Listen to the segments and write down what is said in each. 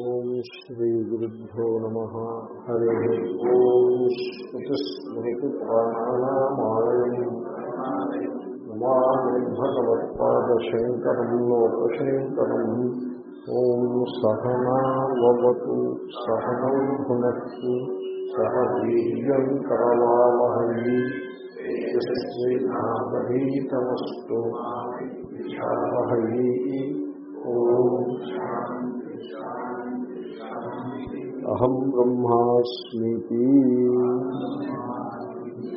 ఓం శ్రీ గురుభ్యో నమ హరి ఓం శ్రుతిస్మృతిపురాణానామాలయం నమామి భగవత్పాదశంకరం లోకశంకరం ఓం సహనావతు సహనం భునక్తు సహ వీర్యం కరవామహై శ్రీనామహీతమస్తు విషామహై ఓం అహం బ్రహ్మాస్మీతి.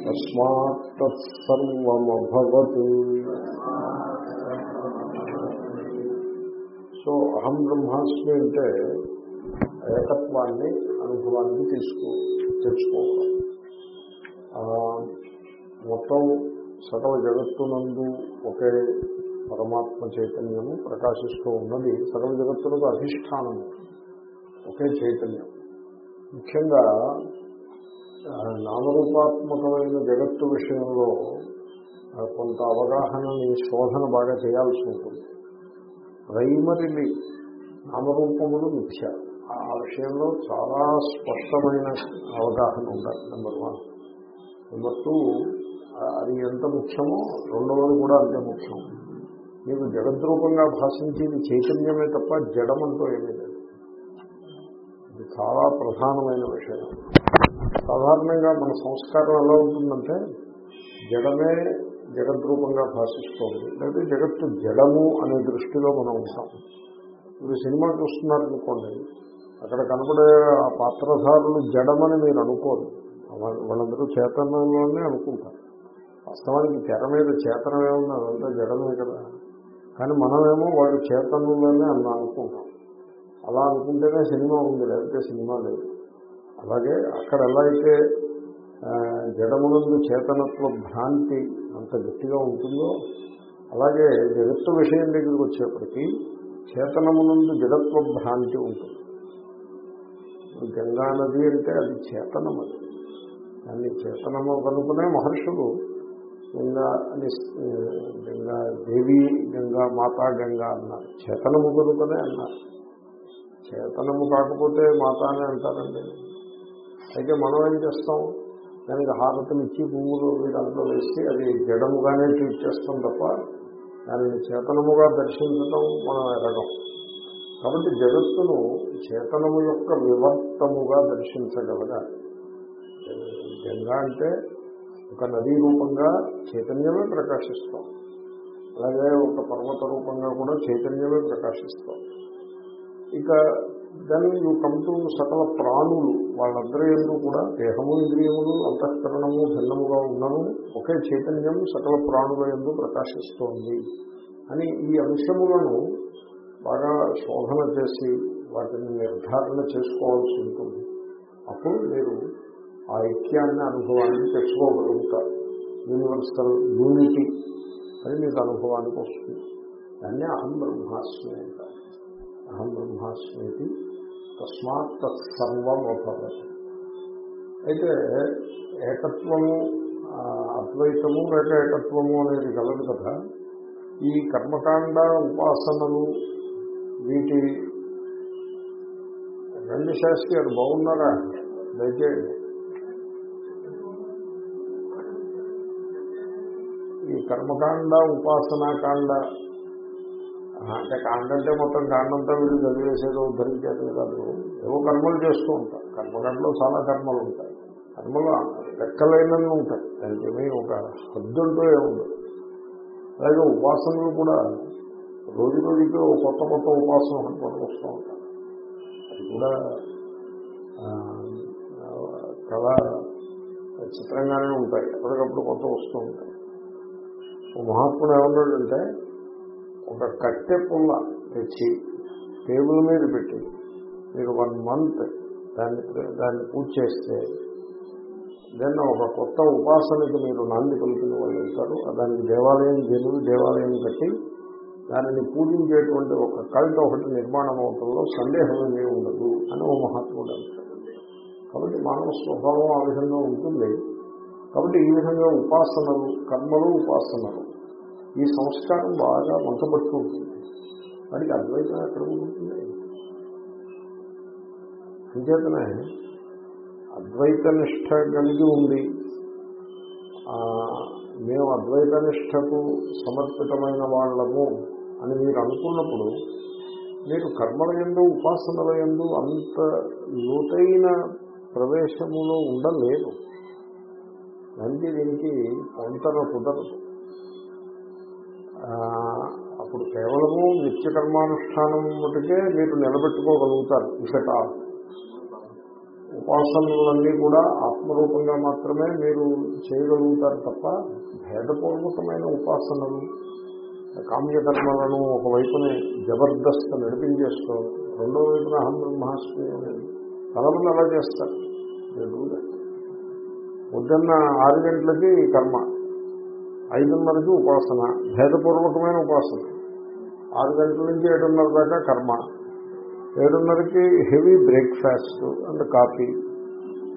తస్మాత్ సో అహం బ్రహ్మాస్మి అంటే ఏకత్వాన్ని అనుభవానికి తీసుకో తెచ్చుకోవాలి. మొత్తం సకల జగత్తునందు ఒకే పరమాత్మ చైతన్యము ప్రకాశిస్తూ ఉన్నది. సకల జగత్తులకు అధిష్టానము. ఒకే చైతన్యం. ముఖ్యంగా నామరూపాత్మకమైన జగత్తు విషయంలో కొంత కొంత అవగాహనని శోధన బాగా చేయాల్సి ఉంటుంది. ప్రైమరీలీ నామరూపములు మిథ్య. ఆ విషయంలో చాలా స్పష్టమైన అవగాహన ఉండాలి నెంబర్ వన్ నెంబర్ టూ అది ఎంత ముఖ్యమో రెండవది కూడా అంతే ముఖ్యం. మీకు జగద్రూపంగా భాషించేది చైతన్యమే తప్ప జడమంటూ ఏమీ లేదు. ఇది చాలా ప్రధానమైన విషయం. సాధారణంగా మన సంస్కారం ఎలా ఉంటుందంటే జడమే జగద్రూపంగా భాషిస్తోంది. లేదా జగత్తు జడము అనే దృష్టిలో మనం ఉంటాం. ఇప్పుడు సినిమా చూస్తున్నారనుకోండి అక్కడ కనపడే ఆ పాత్రధారులు జడమని మీరు అనుకోరు. వాళ్ళందరూ చేతనంలోనే అనుకుంటారు. వాస్తవానికి తెర మీద చేతనమే ఉంది అదంతా జడమే కదా. కానీ మనమేమో వాళ్ళు చేతనంలోనే అన్న అనుకుంటాం. అలా అనుకుంటేనే సినిమా ఉంది లేకపోతే సినిమా లేదు. అలాగే అక్కడ ఎలా అయితే జడమునందు చేతనత్వ భ్రాంతి అంత గట్టిగా ఉంటుందో అలాగే జగత్తు విషయం దగ్గరికి వచ్చేప్పటికీ చేతనమునందు జడత్వ భ్రాంతి ఉంటుంది. గంగా నది అంటే అది చేతనం అది. దాన్ని చేతనము కనుకునే మహర్షులు గంగా అని గంగా దేవి గంగా మాతా గంగా అన్నారు. చేతనము కనుకనే అన్నారు. చేతనము కాకపోతే మాత అని అంటారండి. అయితే మనం ఏం చేస్తాం? దానికి హారతలు ఇచ్చి పువ్వులు దాంట్లో వేసి అది జడముగానే ట్రీట్ చేస్తాం తప్ప దానిని చేతనముగా దర్శించడం మనం ఎరగం కాబట్టి జగత్తును చేతనము యొక్క వివర్తముగా దర్శించగలగాలి గంగా అంటే ఒక నదీ రూపంగా చైతన్యమే ప్రకాశిస్తాం. అలాగే ఒక పర్వత రూపంగా కూడా చైతన్యమే ప్రకాశిస్తాం. ఇక దెన్ యూ కమ్ టు సకల ప్రాణులు వాళ్ళందరూ ఎందుకు కూడా దేహము ఇంద్రియములు అంతఃకరణము భిన్నముగా ఉన్నను ఒకే చైతన్యం సకల ప్రాణుల ఎందు ప్రకాశిస్తోంది అని ఈ అంశములను బాగా శోధన చేసి వాటిని నిర్ధారణ చేసుకోవాల్సి ఉంటుంది. అప్పుడు మీరు ఆ ఐక్యాన్ని అనుభవానికి తెచ్చుకోగలుగుతారు. యూనివర్సల్ యూనిటీ అది మీకు అనుభవానికి వస్తుంది. దాన్ని అహం బ్రహ్మాస్మి అంట అహం బ్రహ్మాస్మితి తస్మాత్ తత్సర్వం అభవత్ అయితే ఏకత్వము అద్వైతము లేక ఏకత్వము అనేది కలదు కదా. ఈ కర్మకాండ ఉపాసనలు వీటి రెండు శాస్త్రి గారు బాగున్నారా? దయచేయండి. ఈ కర్మకాండ ఉపాసనాకాండ అంటే కాండంటే మొత్తం కాండంతో వీళ్ళు చదివేసేదో ఉద్ధరించేది కాదు ఏవో కర్మలు చేస్తూ ఉంటారు. కర్మకాండలో చాలా కర్మలు ఉంటాయి. కర్మలు లెక్కలైనవి ఉంటాయి. దానికి ఏమీ ఒక హద్దుంటూ ఏముండదు అలాగే ఉపాసనలు కూడా రోజు రోజుకి కొత్త కొత్త ఉపాసన ఒకటి పట్టుకొస్తూ ఉంటారు అది కూడా ఆ, చాలా చిత్రంగానే ఉంటాయి. ఎప్పటికప్పుడు కొత్త వస్తూ ఉంటాయి. మహాత్ముడు ఏమన్నాడంటే ఒక కట్టె పుల్ల తెచ్చి టేబుల్ మీద పెట్టి మీరు వన్ మంత్ దాన్ని దాన్ని పూజ చేస్తే దెన్ ఒక కొత్త ఉపాసనకి మీరు నాంది పలికిన వాళ్ళు వెళ్తారు దానికి దేవాలయం జనులు దేవాలయం కట్టి దానిని పూజించేటువంటి ఒక కల్ట్ ఒకటి నిర్మాణం అవటంలో సందేహం ఉండదు అని ఓ మహాత్ముడు అంటారు కాబట్టి మానవ స్వభావం ఆ విధంగా ఉంటుంది. కాబట్టి ఈ విధంగా ఉపాసనలు కర్మలు ఉపాసనలు ఈ సంస్కారం బాగా వంటపడుతూ ఉంటుంది. వాడికి అద్వైతం ఎక్కడ ఉంటుంది అంచేతనే అద్వైత నిష్ట కలిగి ఉంది మేము అద్వైత నిష్టకు సమర్పితమైన వాళ్ళము అని మీరు అనుకున్నప్పుడు మీరు కర్మల ఎందు ఉపాసనల ఎందు అంత లోతైన ప్రవేశములో ఉండలేదు దానికి దీనికి పొంతన కుదరదు. అప్పుడు కేవలము నిత్యకర్మానుష్ఠానం మటుకే మీరు నిలబెట్టుకోగలుగుతారు. ఇకట ఉపాసనలన్నీ కూడా ఆత్మరూపంగా మాత్రమే మీరు చేయగలుగుతారు తప్ప భేదపూర్వకమైన ఉపాసనలు కామ్యకర్మలను ఒకవైపునే జబర్దస్త్ నడిపించేస్తూ రెండో వైపున అహం బ్రహ్మాస్మి అనేది చాలామంది అలా చేస్తారు. పొద్దున్న ఆరు గంటలకి కర్మ. ఐదున్నరకి ఉపాసన భేదపూర్వకమైన ఉపాసన. ఆరు గంటల నుంచి ఏడున్నర దాకా కర్మ. ఏడున్నరకి హెవీ బ్రేక్ఫాస్ట్ అండ్ కాఫీ.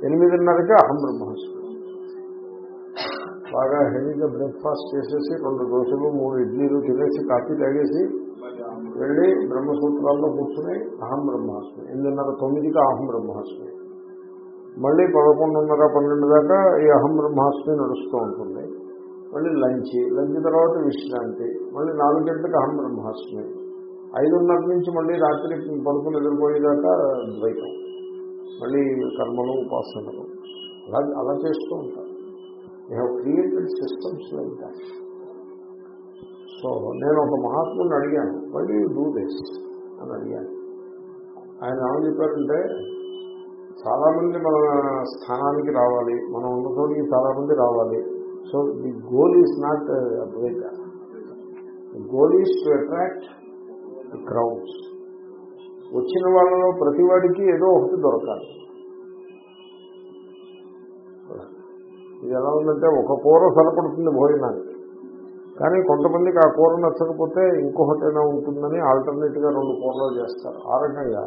ఎనిమిదిన్నరకి అహం బ్రహ్మాస్మి బాగా హెవీగా బ్రేక్ఫాస్ట్ చేసేసి రెండు దోశలు మూడు ఇడ్లీలు తినేసి కాఫీ తాగేసి వెళ్ళి బ్రహ్మసూత్రాల్లో కూర్చుని అహం బ్రహ్మాస్మి ఎనిమిదిన్నర తొమ్మిదికి అహం బ్రహ్మాస్మి మళ్ళీ పదకొండున్నర పన్నెండు దాకా ఈ అహం బ్రహ్మాస్మి నడుస్తూ ఉంటుంది. మళ్ళీ లంచ్ లంచ్ తర్వాత విశ్రాంతి మళ్ళీ నాలుగు గంటలకు అహం బ్రహ్మాస్మి ఐదున్నర నుంచి మళ్ళీ రాత్రి పడుకుని ఎదురుపోయేదాకా ద్వైతం. మళ్ళీ కర్మలు ఉపాసనలు. అలా అలా చేస్తూ ఉంటారు. They have created systems like that so నేను ఒక మహాత్ముని అడిగాను మళ్ళీ డూ దిస్ అని అడిగాను. ఆయన ఏమని చెప్పారంటే చాలామంది మన స్థానానికి రావాలి మనం ఉన్న చోటికి చాలామంది రావాలి. So the goal is not Advaita goal is to attract the crowds వచ్చిన వాళ్ళలో ప్రతి వాడికి ఏదో ఒకటి దొరకాలి. ఇది ఎలా ఉందంటే ఒక కూర సరిపడుతుంది భోజనానికి. కానీ కొంతమందికి ఆ కూర నచ్చకపోతే ఇంకొకటైనా ఉంటుందని ఆల్టర్నేట్గా రెండు కూరలు చేస్తారు. ఆ రకంగా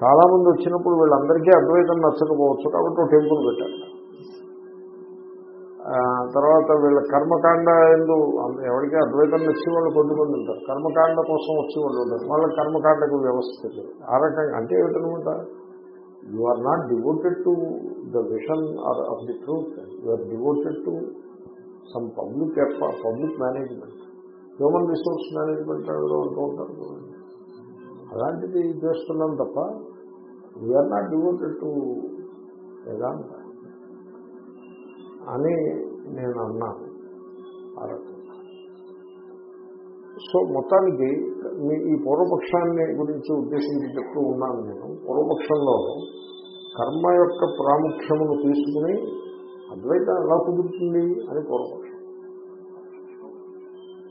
చాలామంది వచ్చినప్పుడు వీళ్ళందరికీ అద్వైతం నచ్చకపోవచ్చు కాబట్టి ఒక టెంపుల్ పెట్టారు. తర్వాత వీళ్ళ కర్మకాండ ఎందు ఎవరికి అద్వైతం నచ్చి వాళ్ళు కొద్దిమంది ఉంటారు. కర్మకాండ కోసం వచ్చి వాళ్ళు ఉంటారు. వాళ్ళ కర్మకాండకు వ్యవస్థ లేదు. ఆ రకంగా అంటే ఏమిటనమాట? You are not devoted to the vision or of the truth you are devoted to some public public management human resource management అంటూ ఉంటారు అలాంటిది చేస్తున్నాం తప్ప we are not devoted to Vedanta. అని నేను అన్నాను ఆ రకంగా సో మొత్తానికి మీ ఈ పూర్వపక్షాన్ని గురించి ఉద్దేశించి చెప్తూ ఉన్నాను నేను. పూర్వపక్షంలో కర్మ యొక్క ప్రాముఖ్యమును తీసుకుని అద్వైతం ఎలా కుదురుతుంది అని పూర్వపక్షం.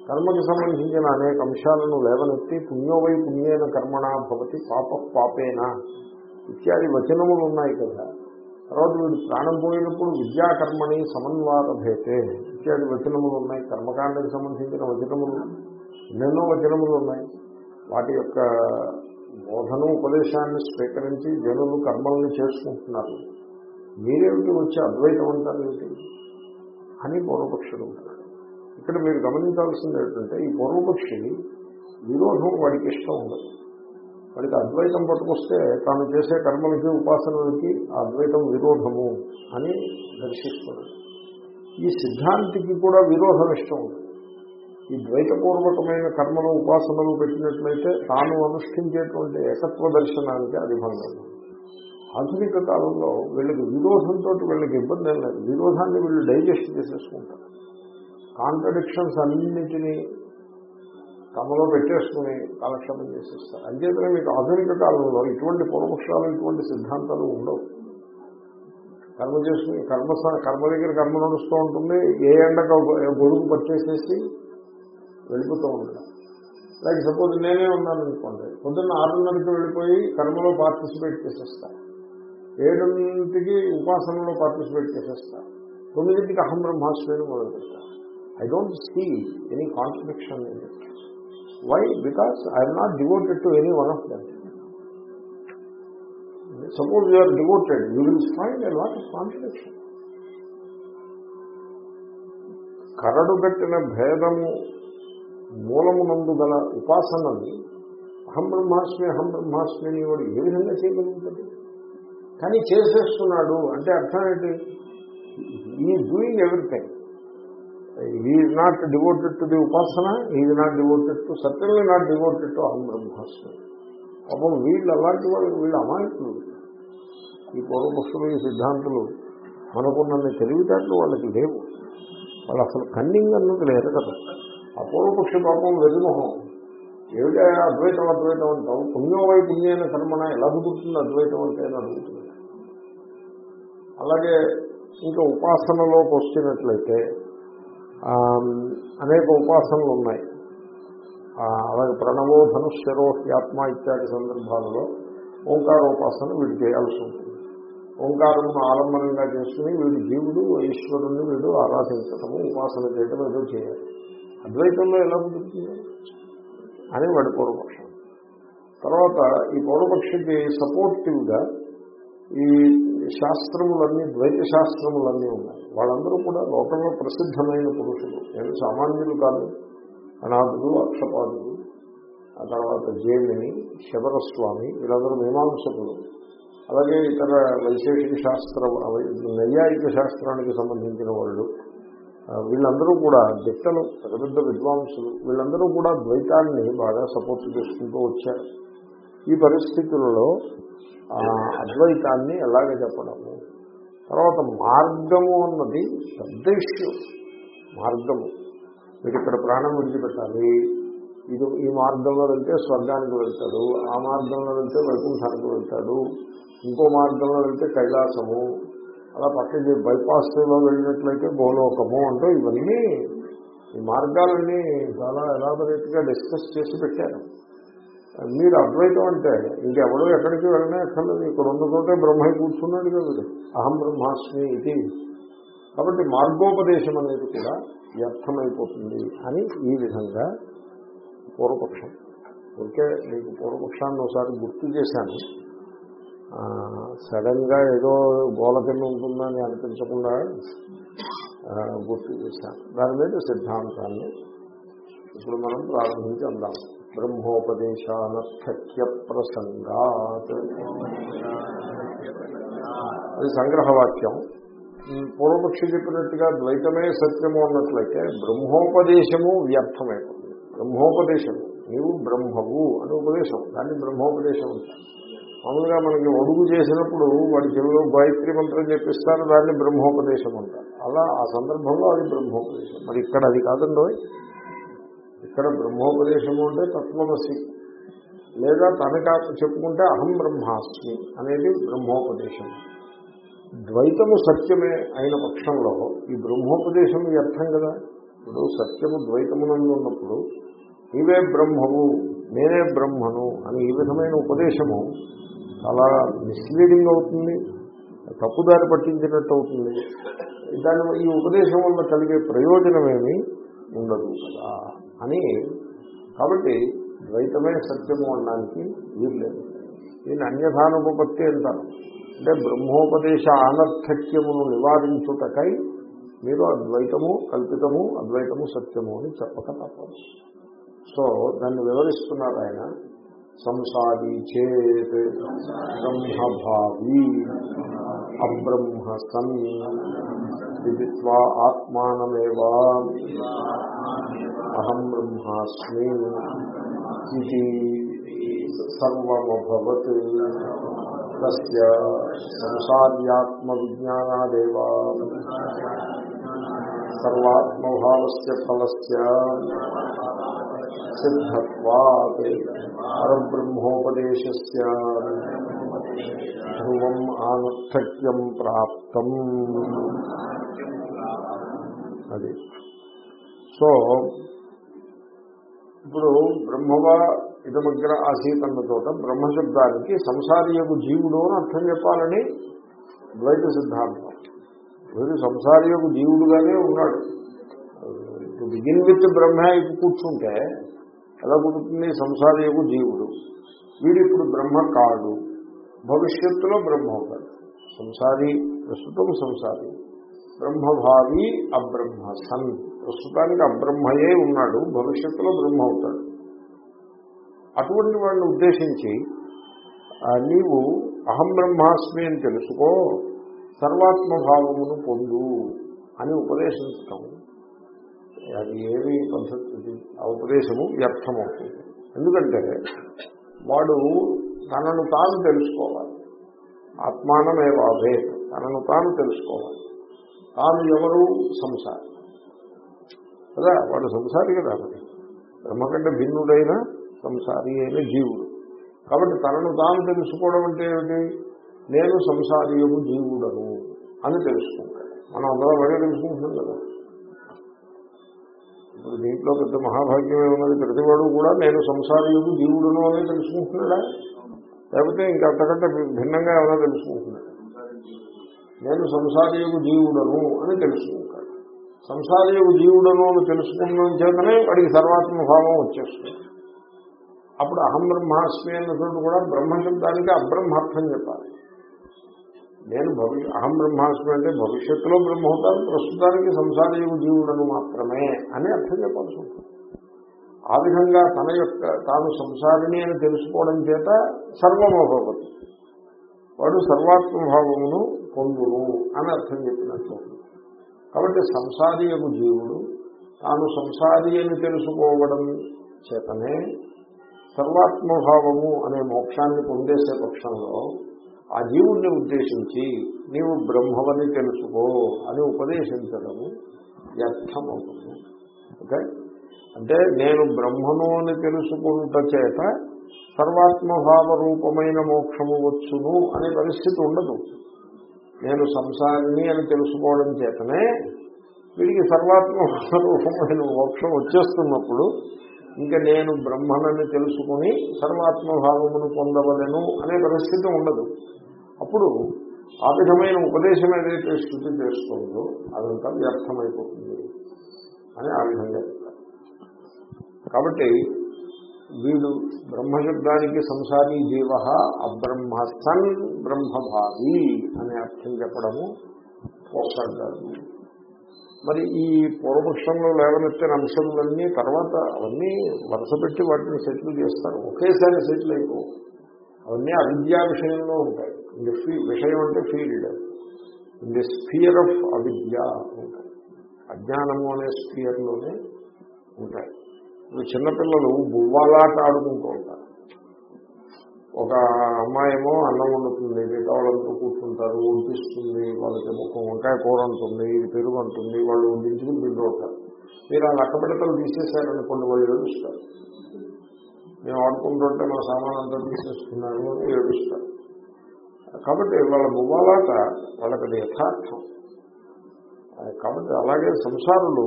కర్మకి సంబంధించిన అనేక అంశాలను లేవనెత్తి పుణ్యోవై పుణ్యేన కర్మణ భవతి పాప పాపేన ఇత్యాది వచనములు ఉన్నాయి కదా. తర్వాత వీడు ప్రాణం పోయినప్పుడు విద్యాకర్మని సమన్వారభేతే. ఇత్యాది వచనములు ఉన్నాయి. కర్మకాండకు సంబంధించిన వచనములు ఎన్నెన్నో వచనములు ఉన్నాయి. వాటి యొక్క బోధన ఉపదేశాన్ని స్వీకరించి జనులు కర్మల్ని చేసుకుంటున్నారు. మీరేమిటి వచ్చి అద్వైతం అంటారు ఏమిటి అని పూర్వపక్షులు ఉంటాడు ఇక్కడ మీరు గమనించాల్సింది ఏంటంటే ఈ పూర్వపక్షి విరోధం వాడికి ఇష్టం ఉండదు. వాడికి అద్వైతం పట్టుకొస్తే తాను చేసే కర్మలకి ఉపాసనలకి అద్వైతం విరోధము అని దర్శిస్తున్నాడు. ఈ సిద్ధాంతికి కూడా విరోధం ఇష్టం ఈ ద్వైతపూర్వకమైన కర్మలు ఉపాసనలు పెట్టినట్లయితే తాను అనుష్ఠించేటువంటి ఏకత్వ దర్శనానికి అది భంగం. ఆధునిక కాలంలో వీళ్ళకి విరోధంతో వీళ్ళకి ఇబ్బంది లేదు. విరోధాన్ని వీళ్ళు డైజెస్ట్ చేసేసుకుంటారు. కాంట్రడిక్షన్స్ అన్నింటినీ కమలో పెట్టేసుకుని కాలక్షేపం చేసేస్తారు. అంచేతనే మీకు ఆధునిక కాలంలో ఇటువంటి పూర్వపక్షాలు ఇటువంటి సిద్ధాంతాలు ఉండవు. కర్మ చేసుకుని కర్మ కర్మ దగ్గర కర్మ నడుస్తూ ఉంటుంది. ఏ ఎండక గొడుగు పట్టేసేసి వెళ్ళిపోతూ ఉంటాం లైక్ సపోజ్ నేనే ఉన్నాను అనుకోండి. పొద్దున్న ఆరున్నరకి వెళ్ళిపోయి కర్మలో పార్టిసిపేట్ చేసేస్తా. ఏడున్నటికి ఉపాసనలో పార్టిసిపేట్ చేసేస్తా. తొమ్మిదింటికి అహం బ్రహ్మాస్మిని మొదలు పెడతా I don't see any contradiction in it. Why because I'm not devoted to any one of them suppose you are devoted you will find a lot of contradiction కరడు కట్టిన భేదము మూలమునందు గల ఉపాసనని అహం బ్రహ్మాస్మి అహం బ్రహ్మాస్మి అని వాడు ఏ విధంగా చేయగలుగుతుంది కానీ చేసేస్తున్నాడు అంటే అర్థం ఏంటి? ఈ doing everything is not devoted to the upasana is not devoted to సత్యంలో not devoted to aham brahmasmi పాపం వీళ్ళు అలాంటి వాళ్ళు వీళ్ళు అమాయకులు. ఈ పూర్వపక్షులు ఈ సిద్ధాంతులు మనకున్న తెలివితేటలు వాళ్ళకి లేవు. వాళ్ళు అసలు కన్నింగ్ అన్నది లేదు కదా. ఆ పూర్వపక్ష పాపం వెరిమొహం ఏమిటా అద్వైతం అద్వైతం అంటాం పుణ్యం వై పుణ్యమైన కర్మన ఎలా కుదురుతుంది అద్వైతం అంటే అని అడుగుతుంది అలాగే ఇంకా ఉపాసనలోకి వస్తున్నట్లయితే అనేక ఉపాసనలు ఉన్నాయి అలాగే ప్రణవో ధనుశ్వరో హ్యాత్మ ఇత్యాది సందర్భాలలో ఓంకారోపాసన వీడు చేయాల్సి ఉంటుంది. ఓంకారమును ఆలంబనంగా చేసుకుని వీడు జీవుడు ఈశ్వరుణ్ణి వీడు ఆరాధించటము ఉపాసన చేయటం ఏదో చేయాలి. అద్వైతంలో ఎలా ఉంటుంది? అని వాడి పూర్వపక్షం. తర్వాత ఈ పూర్వపక్షికి సపోర్టివ్గా ఈ శాస్త్రములన్నీ ద్వైత శాస్త్రములన్నీ ఉన్నాయి. వాళ్ళందరూ కూడా లోకంలో ప్రసిద్ధమైన పురుషులు. నేను సామాన్యులు కాదు. అనాథులు అక్షపాదులు ఆ తర్వాత జేమిని శబరస్వామి వీళ్ళందరూ మీమాంసకులు. అలాగే ఇతర వైశేషిక శాస్త్రం నైయాయిక శాస్త్రానికి సంబంధించిన వాళ్ళు. వీళ్ళందరూ కూడా దిట్టలు పెద్ద పెద్ద విద్వాంసులు. వీళ్ళందరూ కూడా ద్వైతాన్ని బాగా సపోర్ట్ చేసుకుంటూ వచ్చారు. ఈ పరిస్థితులలో అద్వైతాన్ని ఎలాగ చెప్పడము? తర్వాత మార్గము అన్నది పెద్ద ఇష్యూ. మార్గము. మీరు ఇక్కడ ప్రాణం విడిచిపెట్టాలి ఇది ఈ మార్గంలో వెళ్తే స్వర్గానికి వెళ్తాడు ఆ మార్గంలో వెళ్తే వైకుంఠానికి వెళ్తాడు ఇంకో మార్గంలో వెళ్తే కైలాసము. అలా పక్కకి బైపాస్లో వెళ్ళినట్లయితే గోలోకము అంటూ ఇవన్నీ ఈ మార్గాలన్నీ చాలా ఎలాబరేట్గా డిస్కస్ చేసి పెట్టారు. మీరు అద్వైతం అంటే ఇంకెవడో ఎక్కడికి వెళ్ళనే అక్కర్లేదు ఇక్కడ ఉన్న చోటే బ్రహ్మై కూర్చున్నాడు కదా అహం బ్రహ్మాస్మి ఇది. కాబట్టి మార్గోపదేశం అనేది కూడా వ్యర్థమైపోతుంది అని ఈ విధంగా పూర్వపక్షం. ఓకే మీకు పూర్వపక్షాన్ని ఒకసారి గుర్తు చేశాను. సడన్గా ఏదో గోల కింద ఉంటుందని అనిపించకుండా గుర్తు చేశాను. దాని మీద సిద్ధాంతాన్ని ఇప్పుడు మనం ప్రారంభించి అందాము. బ్రహ్మోపదేశానర్థక్య ప్రసంగాత్ అది సంగ్రహవాక్యం. పూర్వపక్షి చెప్పినట్టుగా ద్వైతమే సత్యము అన్నట్లయితే బ్రహ్మోపదేశము వ్యర్థమైపోతుంది బ్రహ్మోపదేశము. నీవు బ్రహ్మవు అని ఉపదేశం. దాన్ని బ్రహ్మోపదేశం అంటారు. మామూలుగా మనకి ఒడుగు చేసినప్పుడు వాడి చెవిలో గాయత్రి మంత్రం చెప్పిస్తారు దాన్ని బ్రహ్మోపదేశం అంటారు. అలా ఆ సందర్భంలో అది బ్రహ్మోపదేశం. మరి ఇక్కడ అది కాదండి ఇక్కడ బ్రహ్మోపదేశము అంటే తత్వమసి. లేదా తనకా చెప్పుకుంటే అహం బ్రహ్మాస్మి అనేది బ్రహ్మోపదేశం ద్వైతము సత్యమే అయిన పక్షంలో ఈ బ్రహ్మోపదేశం వ్యర్థం కదా? ఇప్పుడు సత్యము ద్వైతమునందు ఉన్నప్పుడు నీవే బ్రహ్మము నేనే బ్రహ్మను అని ఈ విధమైన ఉపదేశము చాలా మిస్లీడింగ్ అవుతుంది తప్పుదారి పట్టించినట్టు అవుతుంది. దాని ఈ ఉపదేశం వల్ల కలిగే ప్రయోజనమేమి ఉండదు కదా? అని కాబట్టి ద్వైతమే సత్యము అనడానికి వీల్లేదు. దీన్ని అన్యధానోపత్తి అంటారు. అంటే బ్రహ్మోపదేశ అనర్థక్యమును నివారించుటకై మీరు అద్వైతము కల్పితము అద్వైతము సత్యము అని చెప్పక తప్పదు. సో దాన్ని వివరిస్తున్నారు ఆయన. సంసారీ చేత్ బ్రహ్మభావి అబ్రహ్మ సన్ విదిత్వా ఆత్మానమేవా అహం బ్రహ్మాస్మి ఇది సర్వమభవత్ తస్య సంసార్యాత్మ విజ్ఞానాదేవా సర్వాత్మభావస్య ఫలస్య సిద్ధత్వాత్ పరబ్రహ్మోపదేశస్య ధ్రువం ఆనర్థక్యం ప్రాప్తం. అది. సో ఇప్పుడు బ్రహ్మవా ఇదమగ్ర ఆసీత్ చోట బ్రహ్మశబ్దానికి సంసారియకు జీవుడు అని అర్థం చెప్పాలని ద్వైత సిద్ధాంతం. వీడు సంసారియకు జీవుడుగానే ఉన్నాడు. టు బిగిన్ విత్ బ్రహ్మ ఇప్పుడు కూర్చుంటే ఎలా కుదురుతుంది? సంసారియకు జీవుడు. వీడు ఇప్పుడు బ్రహ్మ కాడు. భవిష్యత్తులో బ్రహ్మ అవుతాడు. సంసారి ప్రస్తుతం సంసారి. బ్రహ్మభావి అబ్రహ్మ సన్ ప్రస్తుతానికి అబ్రహ్మయే ఉన్నాడు. భవిష్యత్తులో బ్రహ్మ అవుతాడు. అటువంటి వాడిని ఉద్దేశించి నీవు అహం బ్రహ్మాస్మి అని తెలుసుకో సర్వాత్మభావమును పొందు అని ఉపదేశించటం. అది ఏమి పద్ధతి ఆ ఉపదేశము వ్యర్థమవుతుంది. ఎందుకంటే వాడు తనను తాను తెలుసుకోవాలి. ఆత్మానమేవాభే తనను తాను తెలుసుకోవాలి. తాను ఎవరు? సంసారి. కదా వాడు సంసారి కదా మరి. బ్రహ్మ కంటే భిన్నుడైన సంసారి అయిన జీవుడు. కాబట్టి తనను తాను తెలుసుకోవడం అంటే ఏమిటి? నేను సంసారీయము జీవుడను అని తెలుసుకుంటాడు. మనం అందరం అలాగే తెలుసుకుంటున్నాం కదా. ఇప్పుడు దీంట్లో పెద్ద మహాభాగ్యం ఏమన్నది ప్రతివాడు కూడా నేను సంసారీయుడు జీవుడును అని తెలుసుకుంటున్నాడా? లేకపోతే ఇంకంతకంటే భిన్నంగా ఏమైనా తెలుసుకుంటున్నాడు? నేను సంసారీయుడు జీవుడను అని తెలుసుకుంటాడు. సంసారీయుడు జీవుడను అని తెలుసుకున్న చేతనే వాడికి సర్వాత్మభావం వచ్చేస్తుంది. అప్పుడు అహం బ్రహ్మాస్మి అన్నటువంటి కూడా బ్రహ్మశబ్దానికి అబ్రహ్మార్థం చెప్పాలి. నేను భవి అహం బ్రహ్మాస్మి అంటే భవిష్యత్తులో బ్రహ్మవుతాను ప్రస్తుతానికి సంసారీయుడు జీవుడను మాత్రమే అని అర్థం చెప్పాల్సి ఉంటుంది. ఆ విధంగా తన యొక్క తాను సంసారిని అని తెలుసుకోవడం చేత సర్వమభవతి. వాడు సర్వాత్మభావమును పొందును అని అర్థం చెప్పినట్లు కాబట్టి సంసారీయకు జీవుడు తాను సంసారి అని తెలుసుకోవడం చేతనే సర్వాత్మభావము అనే మోక్షాన్ని పొందేసే పక్షంలో ఆ జీవుణ్ణి ఉద్దేశించి నీవు బ్రహ్మవని తెలుసుకో అని ఉపదేశించడము వ్యర్థమవుతుంది. ఓకే? అంటే నేను బ్రహ్మను అని తెలుసుకుంట చేత సర్వాత్మభావ రూపమైన మోక్షము వచ్చును అనే పరిస్థితి ఉండదు. నేను సంసారిని అని తెలుసుకోవడం చేతనే వీడికి సర్వాత్మ రూపమైన మోక్షం వచ్చేస్తున్నప్పుడు ఇంకా నేను బ్రహ్మనని తెలుసుకుని సర్వాత్మభావమును పొందవలను అనే పరిస్థితి ఉండదు. అప్పుడు ఆ విధమైన ఉపదేశం ఏదైతే స్థుతి చేస్తుందో అదంతా వ్యర్థమైపోతుంది అని ఆ విధంగా చెప్తారు. కాబట్టి వీడు బ్రహ్మశబ్దానికి సంసారీ జీవ అబ్రహ్మ సన్ బ్రహ్మభావి అనే అర్థం చెప్పడము పోసాడు మరి ఈ పూర్వపక్షంలో లేవనెత్తిన అంశములన్నీ తర్వాత అవన్నీ వరుస పెట్టి వాటిని సెటిల్ చేస్తారు. ఒకేసారి సెటిల్ అయిపో అవన్నీ అవిద్యా విషయంలో ఉంటాయి. ఇన్ ఫీ విషయం అంటే field. In the sphere of avidya ఉంటాయి. అజ్ఞానము అనే స్ఫియర్లోనే ఉంటాయి. ఇప్పుడు చిన్నపిల్లలు బువ్వాలాట ఆడుకుంటూ ఉంటారు. ఒక అమ్మాయేమో అన్నం వండుతుంది మిగతావాళ్ళంతా కూర్చుంటారు వడ్డిస్తుంది వాళ్ళకి ఒక వంకాయ కూర ఉంటుంది ఇది పెరుగు ఉంటుంది వాళ్ళు వడ్డించుకుని తింటూ ఉంటారు. మీరు ఆ లక్క పిడతలు తీసేశారనుకోండి వాళ్ళు ఏడుస్తారు. నేను ఆడుకుంటుంటే మా సామాన్ అంతా తీసేసుకున్నాను అని ఏడుస్తాను కాబట్టి వాళ్ళ మువ్వాలాట వాళ్ళకి యథార్థం. కాబట్టి అలాగే సంసారులు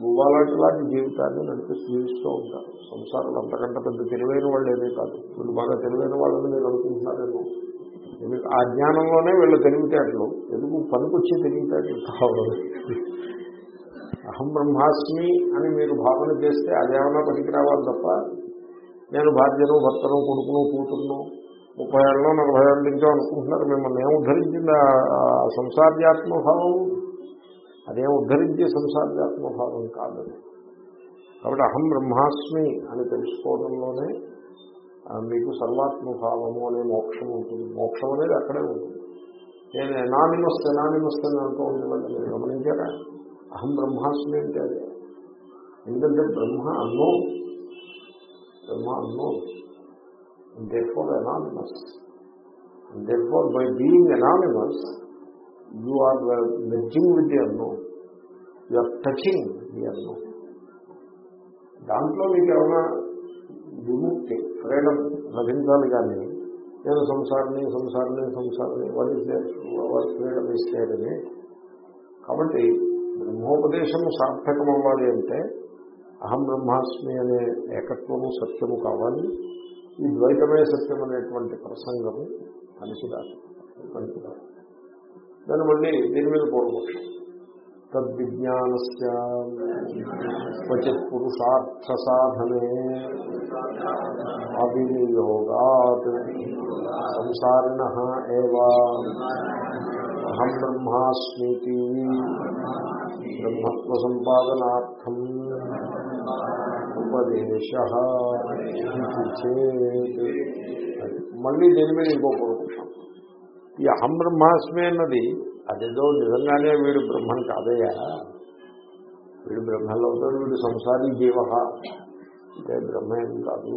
భూవాలాంటి జీవితాన్ని నడిపి జీవిస్తూ ఉంటారు. సంసారులు అంతకంటే పెద్ద తెలివైన వాళ్ళు ఏమీ కాదు. వీళ్ళు బాగా తెలివైన వాళ్ళని మీరు అనుకుంటున్నారేమో. ఎందుకు ఆ జ్ఞానంలోనే వీళ్ళు తెలివితేటలు. ఎందుకు పనికొచ్చి తెలివితేటలు కావాలి? అహం బ్రహ్మాస్మి అని మీరు భావన చేస్తే అదేమన్నా పనికి రావాలి తప్ప నేను భార్యను భర్తను కొడుకును కూతురును ముప్పై ఏళ్ళలో నలభై ఏళ్ళ నుంచో అనుకుంటున్నారు. మిమ్మల్ని ఏం ఉద్ధరించింది? ఆ సంసార్యాత్మభావం? అదేం ఉద్ధరించే సంసార్యాత్మభావం కాదు కాబట్టి అహం బ్రహ్మాస్మి అని తెలుసుకోవడంలోనే మీకు సర్వాత్మభావము అనే మోక్షం ఉంటుంది. మోక్షం అనేది అక్కడే ఉంటుంది. నేను ఎనానిమస్ ఎనానిమస్ అని అంటూ ఉండేవాళ్ళు మీరు గమనించారా? అహం బ్రహ్మాస్మి అంటే అదే. ఎందుకంటే Brahma unknown Brahma unknown therefore anonymous therefore by being anonymous you are merging with the unknown you are touching the దాంట్లో మీకు ఏమైనా విముక్తి ఫ్రీడమ్ లభించాలి కానీ నేను సంసారిని సంసారిని సంసారిని వాట్ ఇస్ వాట్ ఫ్రీడమ్ కాబట్టి బ్రహ్మోపదేశము సార్థకం అవ్వాలి అంటే అహం బ్రహ్మాస్మి అనే ఏకత్వము సత్యము కావాలి ఈ ద్వైతమే సత్యం అనేటువంటి ప్రసంగము పనికిరాదు పనికిరాదు దాన్ని మళ్ళీ దీని మీద పూర్వపక్షం తద్విజ్ఞానస్ క్వచిత్ పురుషార్థ సాధనే అవినియోగాత్ సంసారిణ ఏవా అహం బ్రహ్మాస్మితి బ్రహ్మత్వ సంపాదనార్థం ఉపదేశ మళ్ళీ దీని మీద ఇంకో పూర్వపక్షం ఈ అహం బ్రహ్మాస్మి అన్నది అదేదో నిజంగానే వీడు బ్రహ్మం కాదయ్యా. వీడు బ్రహ్మలో అవుతాడు వీడు సంసారీ జీవ. అంటే బ్రహ్మేం కాదు.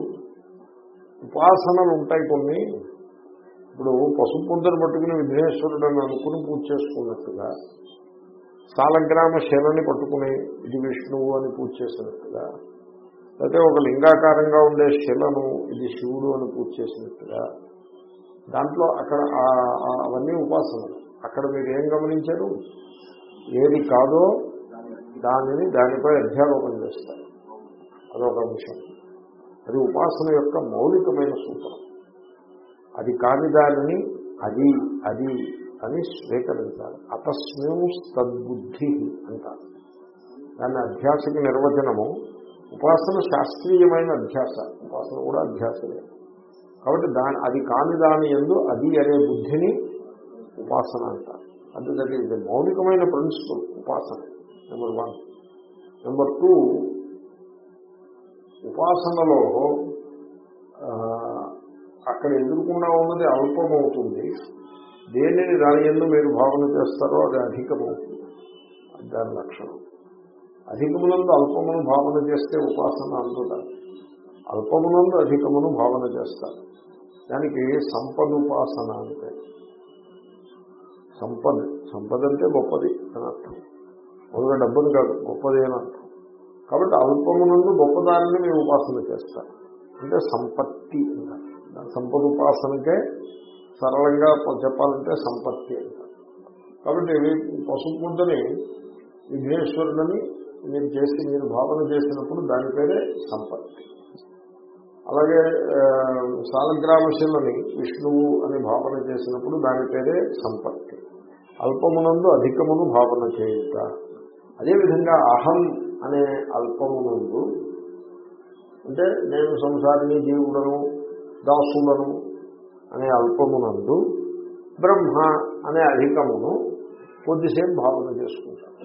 ఉపాసనలు ఉంటాయి కొన్ని. ఇప్పుడు పసుపు ముద్దరు పట్టుకుని విఘ్నేశ్వరుడు అని అనుకుని పూజ చేసుకున్నట్టుగా సాలగ్రామ శిలని పట్టుకుని ఇది విష్ణువు అని పూజ చేసినట్టుగా లేకపోతే ఒక లింగాకారంగా ఉండే శిలను ఇది శివుడు అని పూజ చేసినట్టుగా దాంట్లో అక్కడ అవన్నీ ఉపాసనలు. అక్కడ మీరు ఏం గమనించారు? ఏది కాదో దానిని దానిపై అధ్యారోపణ చేస్తారు. అదొక అంశం. అది ఉపాసన యొక్క మౌలికమైన సూత్రం. అది కాని దానిని అది అది అని స్వీకరించాలి. అతస్మిం తద్బుద్ధి అంటారు. దాని అధ్యాసకి నిర్వచనము ఉపాసన శాస్త్రీయమైన అధ్యాస ఉపాసన కూడా అధ్యాసమే కాబట్టి దాని అది కాని దాని ఎందు అది అనే బుద్ధిని ఉపాసన అంటారు. అందుకని ఇది మౌలికమైన ప్రిన్సిపల్ ఉపాసన నెంబర్ వన్ నెంబర్ టూ ఉపాసనలో అక్కడ ఎదుర్కొన్నా ఉన్నది అల్పమవుతుంది. దేనిని దాని ఎందు మీరు భావన చేస్తారో అది అధికమవుతుంది అది దాని లక్షణం. అధికమునందు అల్పమును భావన చేస్తే ఉపాసన అందుతారు అల్పమునందు అధికమును భావన చేస్తారు దానికి సంపదుపాసన అంటే సంపద సంపద అంటే గొప్పది అని అర్థం. మొదలుగా డబ్బులు కాదు గొప్పది అని అర్థం. కాబట్టి అల్పమునందు గొప్పదాన్ని మేము ఉపాసన చేస్తాం అంటే సంపత్తి దాని సంపద ఉపాసనకే సరళంగా చెప్పాలంటే సంపత్తి అంటారు కాబట్టి పసుపు ముద్దని విఘ్నేశ్వరుడని మీరు చేసి మీరు భావన చేసినప్పుడు దాని పేరే సంపత్తి. అలాగే ఆ, సాలగ్రామశిలని విష్ణువు అని భావన చేసినప్పుడు దాని పేరే సంపత్తి. అల్పమునందు అధికమును భావన చేయుట. అదేవిధంగా అహం అనే అల్పమునందు అంటే నేను సంసారిని జీవుడను దాసులను అనే అల్పమునందు బ్రహ్మ అనే అధికమును కొద్దిసేపు భావన చేసుకుంటారు.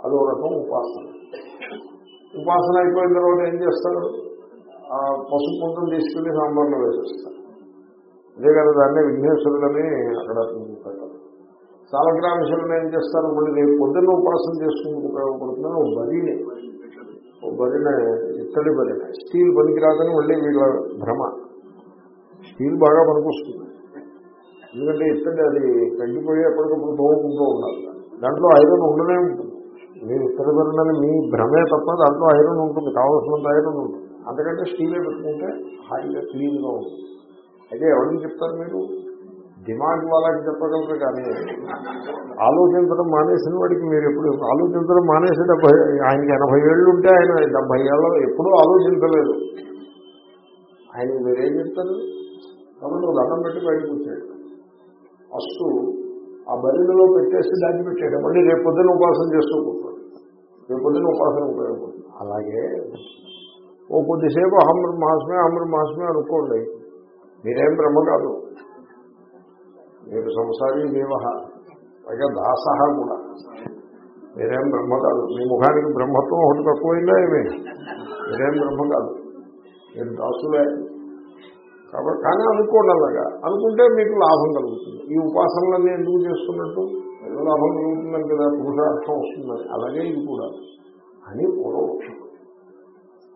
అదో రకం ఉపాసన. ఉపాసన అయిపోయిన తర్వాత ఏం చేస్తారు? ఆ పసుపు ముద్దం తీసుకుని సాంబార్లో వేసేస్తారు. అదే కదా దాన్ని విఘ్నేశ్వరులని అక్కడ పెట్టారు. సాలగ్రామశులను ఏం చేస్తారు? మళ్ళీ రేపు పొద్దున్న ఉపాసన చేసుకుంటూ ఉపయోగపడుతున్నాను ఓ బరిని ఓ బరిన ఇత్తడి బరిన స్టీల్ పనికి రాదని మళ్ళీ వీళ్ళ భ్రమ. స్టీల్ బాగా పనికొస్తుంది. ఎందుకంటే ఇత్తడి అది తగ్గిపోయి ఎప్పటికప్పుడు తోముకుంటూ ఉండాలి. దాంట్లో ఐరన్ ఉండనే ఉంటుంది. మీరు ఇత్తడి బరినని మీ భ్రమే తప్ప దాంట్లో ఐరన్ ఉంటుంది. కావాల్సినంత ఐరన్ ఉంటుంది. అంతకంటే స్టీలే పెట్టుకుంటే హాయిగా క్లీన్గా ఉంటుంది. అయితే ఎవరికి చెప్తారు మీరు? డిమాండ్ వాళ్ళకి చెప్పగలరు కానీ ఆలోచించడం మానేసిన వాడికి మీరు ఎప్పుడు ఆలోచించడం మానేసి డెబ్బై ఆయనకి ఎనభై ఏళ్ళు ఉంటే ఆయన డెబ్బై ఏళ్ళ ఎప్పుడూ ఆలోచించలేదు. ఆయనకి మీరేం చెప్తారు? కాబట్టి నువ్వు దండం పెట్టి బయటకు వచ్చాడు. ఫస్ట్ ఆ బరిలో పెట్టేసి దాన్ని పెట్టాడు. మళ్ళీ రేపు పొద్దున్న ఉపాసన చేస్తూ కూర్చోడు. రేపు పొద్దున్న ఉపాసన ఉపయోగపడుతుంది. అలాగే ఓ కొద్దిసేపు అహం బ్రహ్మాస్మే అహం బ్రహ్మాస్మే అనుకోండి. మీరేం బ్రహ్మ కాదు. మీరు సంసారీ దేవ పైగా దాస కూడా. మీరేం బ్రహ్మ కాదు. మీ ముఖానికి బ్రహ్మత్వం ఒకటి తక్కువైందా ఏమి? మీరేం బ్రహ్మ కాదు. మీరు దాసులే. కాబట్టి కానీ అనుకోండి అలాగా. అనుకుంటే మీకు లాభం కలుగుతుంది. ఈ ఉపాసనలన్నీ ఎందుకు చేస్తున్నట్టు? ఏదో లాభం కలుగుతుందని కదా పురుషార్థం వస్తుందని అలాగే ఇది కూడా. అని పూర్వపక్షం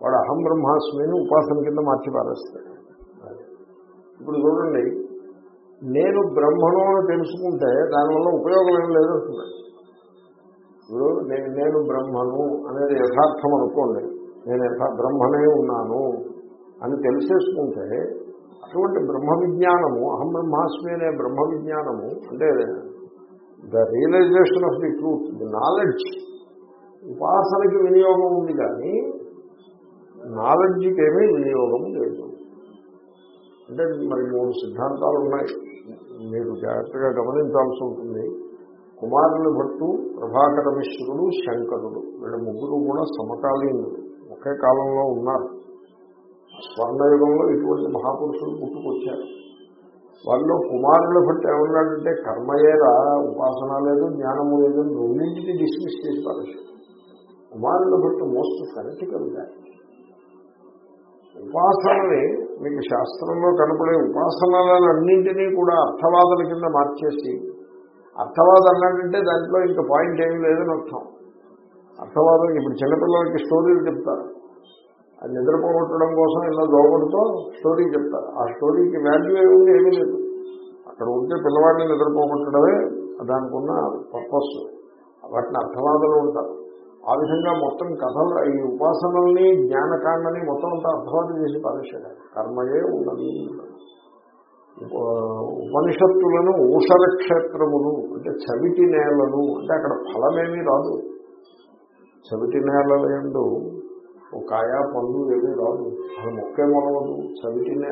వాడు అహం బ్రహ్మాస్మిని ఉపాసన కింద మార్చి పారేస్తాడు. ఇప్పుడు చూడండి నేను బ్రహ్మను అని తెలుసుకుంటే దానివల్ల ఉపయోగం ఏం లేదంటున్నాడు ఇప్పుడు నేను నేను బ్రహ్మను అనేది యథార్థం అనుకోండి. నేను యథా బ్రహ్మనే ఉన్నాను అని తెలిసేసుకుంటే అటువంటి బ్రహ్మ విజ్ఞానము అహం బ్రహ్మాస్మి అనే బ్రహ్మ విజ్ఞానము అంటే the realization of the truth the knowledge ఉపాసనకి వినియోగం ఉంది కానీ నాలెడ్జ్కి ఏమీ వినియోగం లేదు. అంటే మరి మూడు సిద్ధాంతాలు ఉన్నాయి. మీరు జాగ్రత్తగా గమనించాల్సి ఉంటుంది. కుమారుని భట్టు ప్రభాకర మిశ్రుడు శంకరుడు. వీళ్ళ ముగ్గురు కూడా సమకాలీనుడు ఒకే కాలంలో ఉన్నారు. స్వర్ణయుగంలో ఇటువంటి మహాపురుషులు పుట్టుకొచ్చారు. వాళ్ళు కుమారుల బట్టి ఏమన్నాడంటే కర్మయేరా ఉపాసన లేదు జ్ఞానము లేదు అని రెండింటినీ డిస్మిస్ చేసి పారేశారు కుమారుల బట్టి మోస్ట్ ఫెనటికల్గా ఉపాసనని మీకు శాస్త్రంలో కనపడే ఉపాసనలన్నింటినీ కూడా అర్థవాదుల కింద మార్చేసి అర్థవాదం అన్నాడంటే దాంట్లో ఇంకా పాయింట్ ఏమీ లేదని అర్థం. అర్థవాదం ఇప్పుడు చిన్నపిల్లలకి స్టోరీలు చెప్తారు. అది నిద్రపోగొట్టడం కోసం ఇలా దోమడితో స్టోరీ చెప్తారు. ఆ స్టోరీకి వాల్యూ ఏమి ఏమీ లేదు. అక్కడ ఉంటే పిల్లవాడిని నిద్రపోగొట్టడమే దానికి ఉన్న పర్పస్ వాటిని అర్థవాదులు ఉంటారు. ఆ విధంగా మొత్తం కథలు ఈ ఉపాసనల్ని జ్ఞానకాండని మొత్తం అంతా అర్థవాదం చేసి పారేశాడు కర్మయే ఉన్నది. ఉపనిషత్తులను ఊషర క్షేత్రములు అంటే చవిటి నేలలు అంటే అక్కడ ఫలమేమీ రాదు. చవిటి నేలలు ఎందు కాయ పండు ఏమీ రాదు అది మొక్కే మొలవదు. చవిటి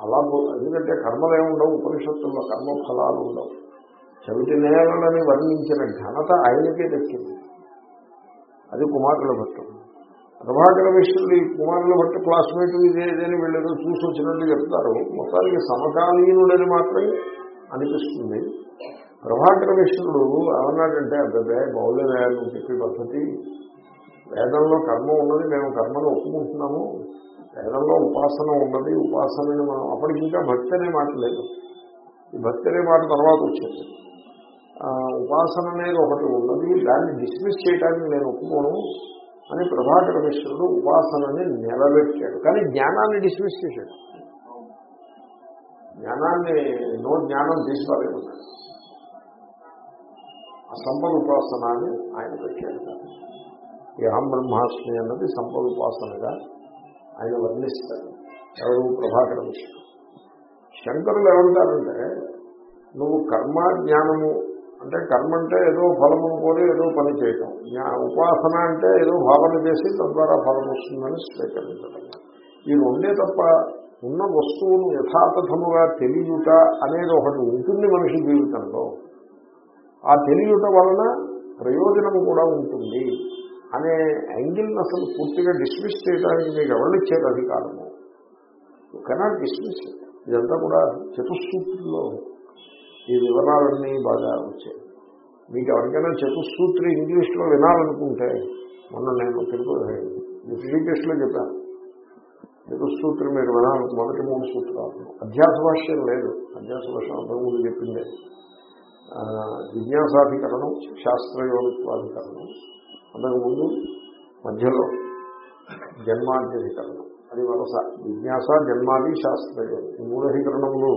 అలా. ఎందుకంటే కర్మలు ఏముండవు ఉపనిషత్తుల్లో కర్మ ఫలాలు ఉండవు. చవిటి నేలని వర్ణించిన ఘనత ఆయనకే దక్కింది. అది కుమారుల భట్టు. ప్రభాకర విషయంలో ఈ కుమారుల భట్టు క్లాస్మేట్ ఇదేదని వీళ్ళేదో చూసి వచ్చినట్టు చెప్తారు. మొత్తానికి సమకాలీనుడని మాత్రమే అనిపిస్తుంది. ప్రభాకర విష్ణుడు ఏమన్నాడంటే అబ్బాయి బౌలే నువ్వు చెప్పే పద్ధతి. వేదంలో కర్మ ఉన్నది మేము కర్మను ఒప్పుకుంటున్నాము. వేదంలో ఉపాసన ఉన్నది ఉపాసనని మనం అప్పటికి ఇంకా భక్తి అనే మాట లేదు. ఈ భక్తి అనే మాట తర్వాత వచ్చింది. ఉపాసన అనేది ఒకటి ఉన్నది దాన్ని డిస్మిస్ చేయడానికి నేను ఒప్పుకోను అని ప్రభాకర మిశ్రుడు ఉపాసనని నిలబెట్టాడు. కానీ జ్ఞానాన్ని డిస్మిస్ చేశాడు. జ్ఞానాన్ని నో జ్ఞానం తీసుకోలేమన్నాడు అసంపద ఉపాసనాన్ని అని ఆయన పెట్టాడు. ఈ అహం బ్రహ్మాస్మి అన్నది సంపద ఉపాసనగా ఆయన వర్ణిస్తాడు ఎవరు? ప్రభాకరం శంకరులు ఏమంటారంటే నువ్వు కర్మ జ్ఞానము అంటే కర్మ అంటే ఏదో ఫలము కోరి ఏదో పని చేయటం. ఉపాసన అంటే ఏదో భావన చేసి తద్వారా ఫలం వస్తుందని స్వీకరించడం ఈ రెండే తప్ప ఉన్న వస్తువును యథాతథముగా తెలియట అనేది ఒకటి ఉంటుంది మనిషి జీవితంలో. ఆ తెలియట వలన ప్రయోజనం కూడా ఉంటుంది. అనే యాంగిల్ని అసలు పూర్తిగా డిస్మిస్ చేయడానికి మీకు ఎవరిచ్చారు అధికారము? కెనాట్ డిస్మిస్ ఇదంతా కూడా చతుస్సూత్రుల్లో ఈ వివరాలన్నీ బాగా వచ్చాయి. మీకు ఎవరికైనా చతుస్సూత్రి ఇంగ్లీష్లో వినాలనుకుంటే మొన్న నేను తిరుపతి శ్రీకృష్ణలో చెప్పాను చతుస్సూత్రి మీరు వినాలి మొదటి మూడు సూత్రాలు. అధ్యాస భాష్యం లేదు. అధ్యాస భాష్యం అంతకుముందు చెప్పిందే. ఆ, జిజ్ఞాసాధికరణం శాస్త్రయోగిత్వాధికరణం అంతకుముందు మధ్యలో జన్మాధ్యధికరణం అది వరస. జిజ్ఞాస జన్మాది శాస్త్రయోగం ఈ మూలధికరణంలో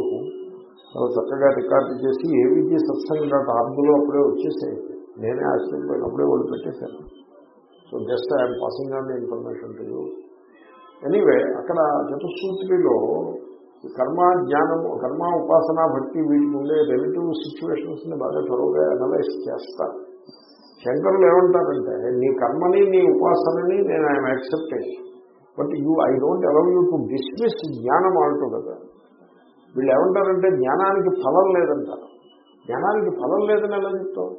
చాలా చక్కగా రికార్డు చేసి ఏవిజీ సత్సంగ్ డాట్ ఆర్గ్లో అప్పుడే వచ్చేసాయి. నేనే ఆశ్చర్యపోయిన అప్పుడే వాళ్ళు పెట్టేశాను so just I'm passing on information to anyway అక్కడ చతుస్సూత్రిలో కర్మ జ్ఞానము కర్మ ఉపాసన భక్తి వీటి ఉండే రెలిటివ్ సిచ్యువేషన్స్ని బాగా త్వరగా అనలైజ్ చేస్తారు శంకరులు ఏమంటారంటే నీ కర్మని నీ ఉపాసనని నేను I'm accepted but you I don't allow you to dismiss జ్ఞానం ఆల్టో వీళ్ళు ఏమంటారంటే జ్ఞానానికి ఫలం లేదంటారు. జ్ఞానానికి ఫలం లేదని ఎలా చెప్తావు?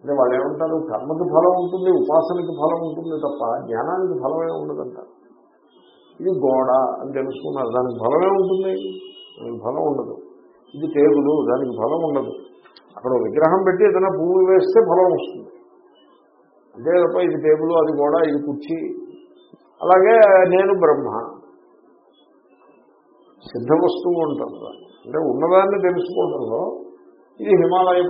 అంటే వాళ్ళు ఏమంటారు కర్మకి ఫలం ఉంటుంది ఉపాసనకి ఫలం ఉంటుంది తప్ప జ్ఞానానికి ఫలమే ఉండదంటారు. ఇది గోడ అని తెలుసుకున్నారు దానికి ఫలమే ఉంటుంది? దానికి ఫలం ఉండదు. ఇది టేబుల్ దానికి ఫలం ఉండదు. అక్కడ విగ్రహం పెట్టి ఏదైనా భూమి వేస్తే ఫలం వస్తుంది. అంతే తప్ప ఇది టేబుల్ అది కూడా ఇది కుర్చీ. అలాగే నేను బ్రహ్మ. సిద్ధ వస్తువు ఉంటుంది అంటే ఉన్నదాన్ని తెలుసుకోవడంలో ఇది హిమాలయ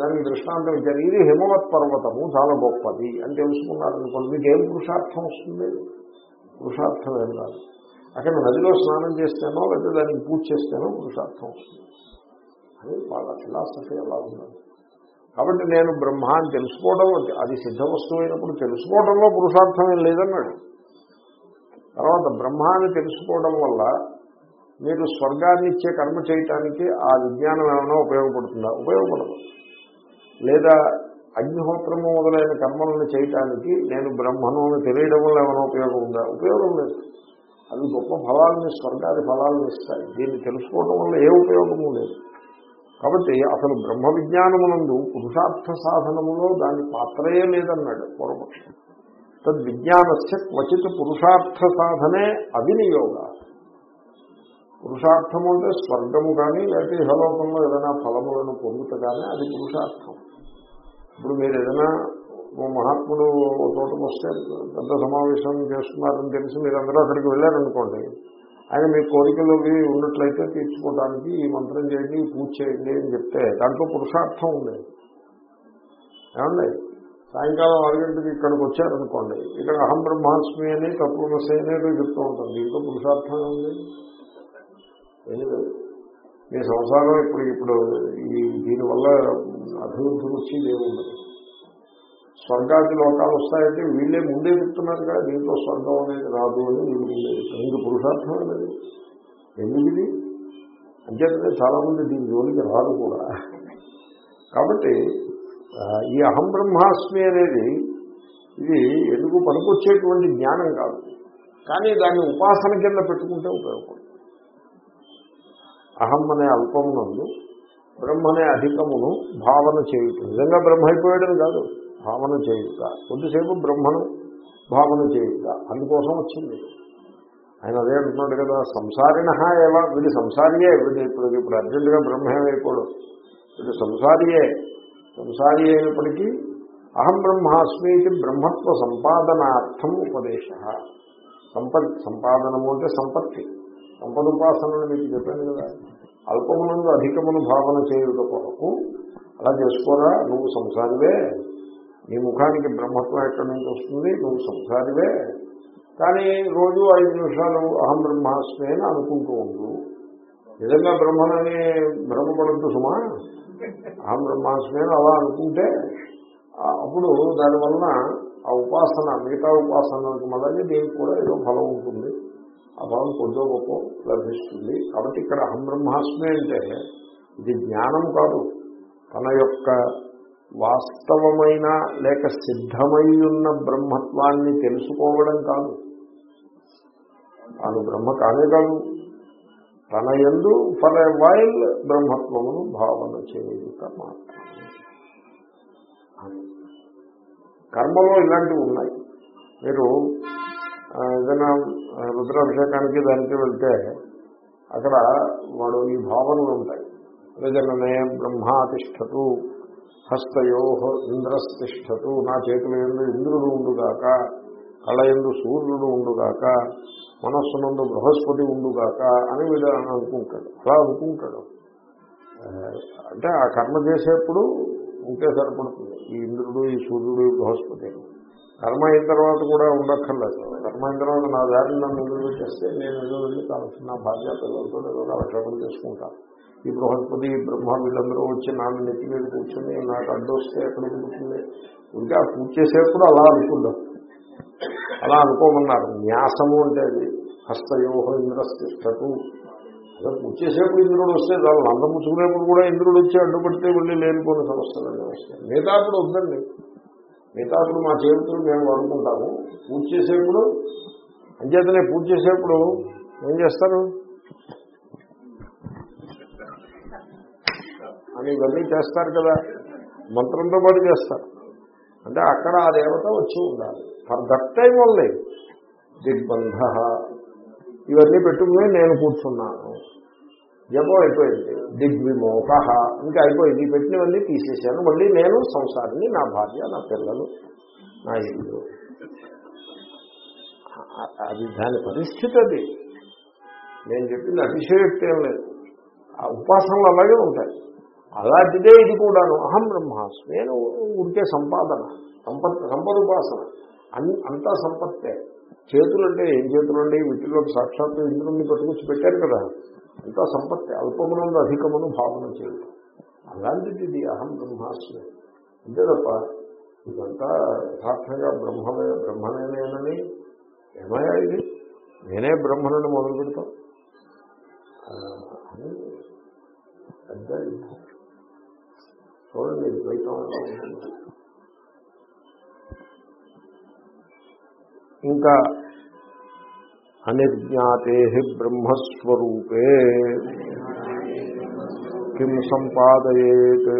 దానికి దృష్టాంతం ఇచ్చారు. ఇది హిమవత్ పర్వతము చాలా గొప్పది అని తెలుసుకున్నారనుకోండి మీకు ఏం పురుషార్థం వస్తుంది? పురుషార్థం ఏం కాదు. అక్కడ నదిలో స్నానం చేస్తేనో లేదా దానికి పూజ చేస్తేనో పురుషార్థం వస్తుంది. అని వాళ్ళ ఫిలాసఫీ అలా ఉన్నది కాబట్టి నేను బ్రహ్మ అని తెలుసుకోవడం అది సిద్ధ వస్తువు అయినప్పుడు తెలుసుకోవడంలో పురుషార్థం ఏం లేదన్నాడు. తర్వాత బ్రహ్మ అని తెలుసుకోవడం వల్ల మీరు స్వర్గాన్ని ఇచ్చే కర్మ చేయటానికి ఆ విజ్ఞానం ఏమైనా ఉపయోగపడుతుందా? ఉపయోగపడదు. లేదా అగ్నిహోత్రము మొదలైన కర్మలను చేయటానికి నేను బ్రహ్మను అని తెలియడం వల్ల ఏమైనా ఉపయోగం ఉందా? ఉపయోగం లేదు. అవి గొప్ప ఫలాలని స్వర్గాది ఫలాలను ఇస్తాయి. దీన్ని తెలుసుకోవడం వల్ల ఏ ఉపయోగము లేదు. కాబట్టి అసలు బ్రహ్మ విజ్ఞానమునందు పురుషార్థ సాధనములో దాని పాత్రయే లేదన్నాడు పూర్వపక్షం. తద్విజ్ఞానస్య క్వచిత్ పురుషార్థ సాధనే అవినియోగ. పురుషార్థము అంటే స్వర్గము కానీ లేకపోతే ఇహలోకంలో ఏదైనా ఫలములను పొందుట కానీ అది పురుషార్థం. ఇప్పుడు మీరు ఏదైనా మహాత్ముడు ఓ చోటకు వస్తే పెద్ద సమావేశం చేస్తున్నారని తెలిసి మీరందరూ అక్కడికి వెళ్ళారనుకోండి ఆయన మీ కోరికలు ఉన్నట్లయితే తీర్చుకోవడానికి ఈ మంత్రం చేయండి ఈ పూజ చేయండి అని చెప్తే దాంట్లో పురుషార్థం ఉంది. ఏమండి? సాయంకాలం ఆరు ఇక్కడికి వచ్చారనుకోండి ఇక్కడ అహం బ్రహ్మాస్మి అని తత్వమసి అనేది చెప్తూ ఉంటుంది దీంట్లో పురుషార్థం ఉంది ఏమీ లేదు మీ సంసారం ఇప్పుడు ఇప్పుడు ఈ దీనివల్ల అభివృద్ధి వచ్చి ఏముండదు స్వర్గాది లోకాలు వస్తాయంటే వీళ్ళే ముందే చెప్తున్నారు కదా దీంట్లో స్వర్గం అనేది రాదు అని వీళ్ళు పురుషార్థం లేదు ఎందుకు ఇది అంచేతనే చాలామంది దీని జోలికి రాదు కూడా. కాబట్టి ఈ అహం బ్రహ్మాస్మి అనేది ఇది ఎందుకు పనికొచ్చేటువంటి జ్ఞానం కాదు. కానీ దాన్ని ఉపాసన కింద పెట్టుకుంటే ఉపయోగపడుతుంది. అహం అనే అల్పమునందు బ్రహ్మ అనే అధికమును భావన చేయటం. నిజంగా బ్రహ్మ అయిపోయాడని కాదు. భావన చేయుట. కొద్దిసేపు బ్రహ్మను భావన చేయుట. అందుకోసం వచ్చింది. ఆయన అదే అంటున్నాడు కదా సంసారిణ ఏవా వీడి సంసారియే వీడి ఇప్పుడు ఇప్పుడు అర్జెంటుగా బ్రహ్మేమైపోడు వీడు. సంసారియే. సంసారి అయినప్పటికీ అహం బ్రహ్మాస్మి ఇది బ్రహ్మత్వ సంపాదనార్థం ఉపదేశ. సంపత్ సంపాదనము అంటే సంపత్తి. సంపద ఉపాసనలు మీకు చెప్పాను కదా. అల్పమునందు అధికమును భావన చేయుట కొరకు అలా చేసుకోరా నువ్వు సంసారివే. నీ ముఖానికి బ్రహ్మత్వం ఎక్కడి నుంచి వస్తుంది? నువ్వు సంసారివే. కానీ రోజు ఐదు నిమిషాలు అహం బ్రహ్మాస్మి అని అనుకుంటూ ఉండు. నిజంగా బ్రహ్మనని భ్రమపడద్దు సుమా. అహం బ్రహ్మాస్మి అని అలా అనుకుంటే అప్పుడు దానివలన ఆ ఉపాసన మిగతా ఉపాసనలకు మొదలై దీనికి కూడా ఏదో ఫలం ఉంటుంది. ఆ ఫలం కొద్దో గొప్ప లభిస్తుంది. కాబట్టి ఇక్కడ అహం బ్రహ్మాస్మి అంటే ఇది జ్ఞానం కాదు. తన యొక్క వాస్తవమైన లేక సిద్ధమై ఉన్న బ్రహ్మత్వాన్ని తెలుసుకోవడం కాదు. తాను బ్రహ్మ కానే కాదు. తన ఎందు ఫర్ ఎ వైల్ బ్రహ్మత్వమును భావన చేయుట మాత్రమే. కర్మలో ఇలాంటివి ఉన్నాయి. మీరు ఏదైనా రుద్రాభిషేకానికి దానికి వెళ్తే అక్కడ వాడు ఈ భావనలు ఉంటాయి. ప్రజలనే బ్రహ్మాతిష్టతు. హస్తయో ఇంద్రస్తిష్టతు నా చేతుల ఎందు ఇంద్రుడు ఉండుగాక కళ ఎందు సూర్యుడు ఉండుగాక మనస్సునందు బృహస్పతి ఉండుగాక అని వీడు అనుకుంటాడు. అలా అనుకుంటాడు. అంటే ఆ కర్మ చేసేప్పుడు ఉంటే సరిపడుతుంది. ఈ ఇంద్రుడు ఈ సూర్యుడు ఈ బృహస్పతి. కర్మ అయిన తర్వాత కూడా ఉండక్కర్లేదు. కర్మ అయిన తర్వాత నా దారిని నన్ను ఎదురు చేస్తే నేను ఏదో వెళ్ళి కావచ్చు నా భార్య పిల్లలతో ఏదో కాలక్షేపం చేసుకుంటాను ఈ బృహస్పతి బ్రహ్మ వీళ్ళందరూ వచ్చి నాన్న నెత్తి మీద కూర్చొని నాకు అడ్డొస్తే ఎక్కడ కూర్చుంది? ఇంకా పూజ చేసేప్పుడు అలా అనుకుందాం. అలా అనుకోమన్నారు. న్యాసము అంటే అది. హస్తయోహ ఇంద్రస్థిష్టకు. అదే పూజ చేసేప్పుడు ఇంద్రుడు వస్తే చాలు. నంద ముచ్చుకునేప్పుడు కూడా ఇంద్రుడు వచ్చి అడ్డుపడితే వెళ్ళి లేనిపోయిన సమస్యలు వస్తాయి. మిగతాప్పుడు వద్దండి మిగతాప్పుడు మా చేతులు మేము అనుకుంటాము పూజ చేసేప్పుడు అంచేతనే పూజ చేసేప్పుడు ఏం చేస్తారు? అని ఇవన్నీ చేస్తారు కదా. మంత్రంతో పాటు చేస్తారు. అంటే అక్కడ ఆ దేవత వచ్చి ఉండాలి. ఫర్ దట్ టైం ఓన్లీ దిగ్బంధ. ఇవన్నీ పెట్టుకుని నేను కూర్చున్నాను. జపం అయిపోయింది. దిగ్విమోహ. ఇంకా అయిపోయింది. పెట్టినవన్నీ తీసేశాను. మళ్ళీ నేను సంసారిని నా భార్య నా పిల్లలు నా ఇల్లు. అది దాని పరిస్థితి అది. నేను చెప్పింది అతిశయోక్తి ఏం లేదు. ఆ ఉపాసనలు అలాగే ఉంటాయి. అలాంటిదే ఇది కూడాను. అహం బ్రహ్మాస్మి నేను ఉంటే సంపాదన సంపత్ సంపద ఉపాసన అన్ అంతా సంపత్తే. చేతులు అంటే ఏం చేతులు వీటిలో సాక్షాత్తు ఇంద్రుణ్ణి పట్టుకొచ్చి పెట్టారు కదా. అంతా సంపత్తి. అల్పమునందు అధికమును భావన చేయటం. అలాంటిది ఇది అహం బ్రహ్మాస్మి. అంతే తప్ప ఇదంతా యథార్థంగా బ్రహ్మమే బ్రహ్మనేనేనని ఏమయ్యా ఇది? నేనే బ్రహ్మను మొదలు పెడతాం పెద్ద చూడండి ఇది ద్వైతం ఇంకా అనిర్జ్ఞాతే బ్రహ్మస్వరూపే. కిం సంపాదయేత్?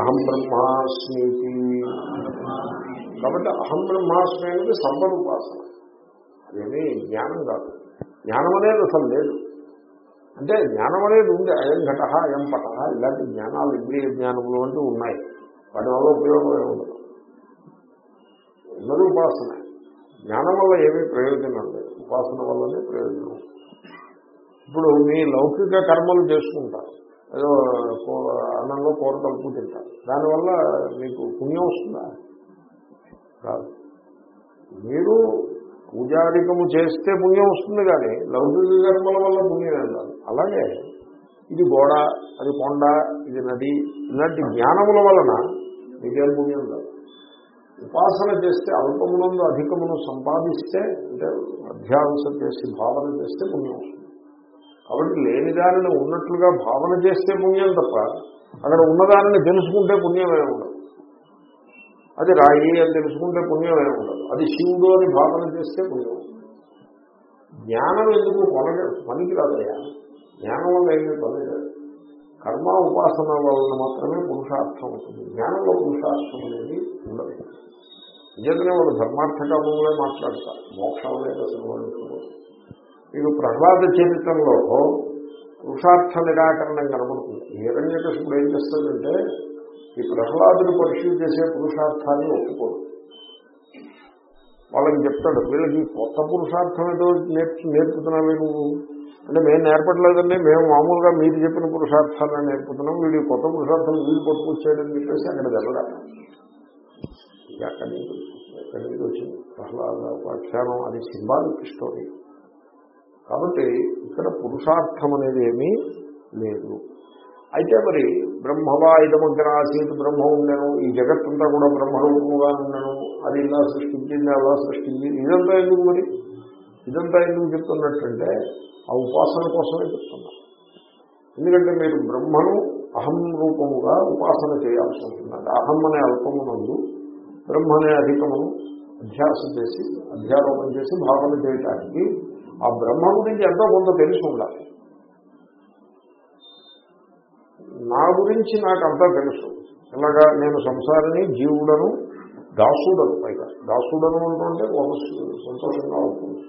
అహం బ్రహ్మాస్మీతి. కాబట్టి అహం బ్రహ్మాస్మి అనేది సంపద ఉపాసన అదేమీ జ్ఞానం కాదు. జ్ఞానం అనేది అసలు లేదు. అంటే జ్ఞానం అనేది ఉంది. అయం ఘట అయం పట ఇలాంటి జ్ఞానాలు ఇంద్రియ జ్ఞానములు అంటూ ఉన్నాయి. వాటి వల్ల ఉపయోగమే ఉండదు. ఉన్నది ఉపాసన. జ్ఞానం వల్ల ఏమీ ప్రయోజనం లేదు. ఉపాసన వల్లనే ప్రయోజనం. ఇప్పుడు మీ లౌకిక కర్మలు చేసుకుంటారు. ఏదో అన్నంలో కూర కలుపు తింటారు. దానివల్ల మీకు పుణ్యం వస్తుందా? కాదు. మీరు పూజాధికము చేస్తే పుణ్యం వస్తుంది కానీ లౌకిక కర్మల వల్ల పుణ్యం వెళ్ళాలి అలాగే ఇది గోడ అది కొండ ఇది నది ఇలాంటి జ్ఞానముల వలన మీకేం పుణ్యం కాదు. ఉపాసన చేస్తే అల్పమునందు అధికమును సంపాదిస్తే అంటే అధ్యాసం చేసి భావన చేస్తే పుణ్యం వస్తుంది. కాబట్టి లేని దానిని ఉన్నట్లుగా భావన చేస్తే పుణ్యం తప్ప అక్కడ ఉన్నదానిని తెలుసుకుంటే పుణ్యమే ఉండదు. అది రాయి అని తెలుసుకుంటే పుణ్యమే ఉండదు. అది శివుడు అని భావన చేస్తే పుణ్యం. జ్ఞానం ఎందుకు కొనగ పనికి రాదయా జ్ఞానం వల్ల ఏమీ పని లేదు. కర్మ ఉపాసన వలన మాత్రమే పురుషార్థం ఉంటుంది. జ్ఞానంలో పురుషార్థం అనేది ఉండదు. నిజంగానే వాళ్ళు ధర్మార్థకామంలో మాట్లాడతారు. మోక్షం లేదు అసలు వాళ్ళు మీకు ప్రహ్లాద చరిత్రలో పురుషార్థ నిరాకరణం కనబడుతుంది. హిరణ్యకృష్ణుడు ఏం చేస్తాడంటే ఈ ప్రహ్లాదుడు పరిశీలి చేసే పురుషార్థాన్ని ఒప్పుకోడు. వాళ్ళకి చెప్తాడు వీళ్ళకి ఈ కొత్త పురుషార్థం ఏదో నేర్చు నేర్పుతున్నావే నువ్వు అంటే మేము నేర్పట్లేదండి మేము మామూలుగా మీరు చెప్పిన పురుషార్థాలను నేర్పుతున్నాం వీడి కొత్త పురుషార్థం వీళ్ళు పట్టుకొచ్చాడని చెప్పేసి అక్కడ వెళ్ళాలి ఇది అక్కడి నుంచి ఎక్కడి నుంచి వచ్చింది. ప్రహ్లాద ఉపాఖ్యానం అది సింబాలిక్ స్టోరీ. కాబట్టి ఇక్కడ పురుషార్థం అనేది ఏమీ లేదు. అయితే మరి బ్రహ్మవా ఇదమగ్ర ఆసీత్ బ్రహ్మ ఉండను. ఈ జగత్తంతా కూడా బ్రహ్మరూపముగా ఉండను. అది ఇలా సృష్టించింది అలా సృష్టించింది ఇదంతా ఎందుకు మరి? ఇదంతా ఎందుకు చెప్తున్నట్టంటే ఆ ఉపాసన కోసమే చెప్తున్నారు. ఎందుకంటే మీరు బ్రహ్మను అహం రూపముగా ఉపాసన చేయాల్సి ఉంటుంది అహం అనే అల్పమునందు బ్రహ్మ అనే అధికమును అధ్యాసం చేసి అధ్యారోపణ చేసి భావన చేయటానికి ఆ బ్రహ్మ గురించి ఎంతో కొంత తెలిసి ఉండాలి. నా గురించి నాకు అంతా తెలుసు. ఇలాగా నేను సంసారిని జీవుడను దాసుడను పైగా. దాసుడను అంటుంటే ఒక సంతోషంగా ఉంటుంది.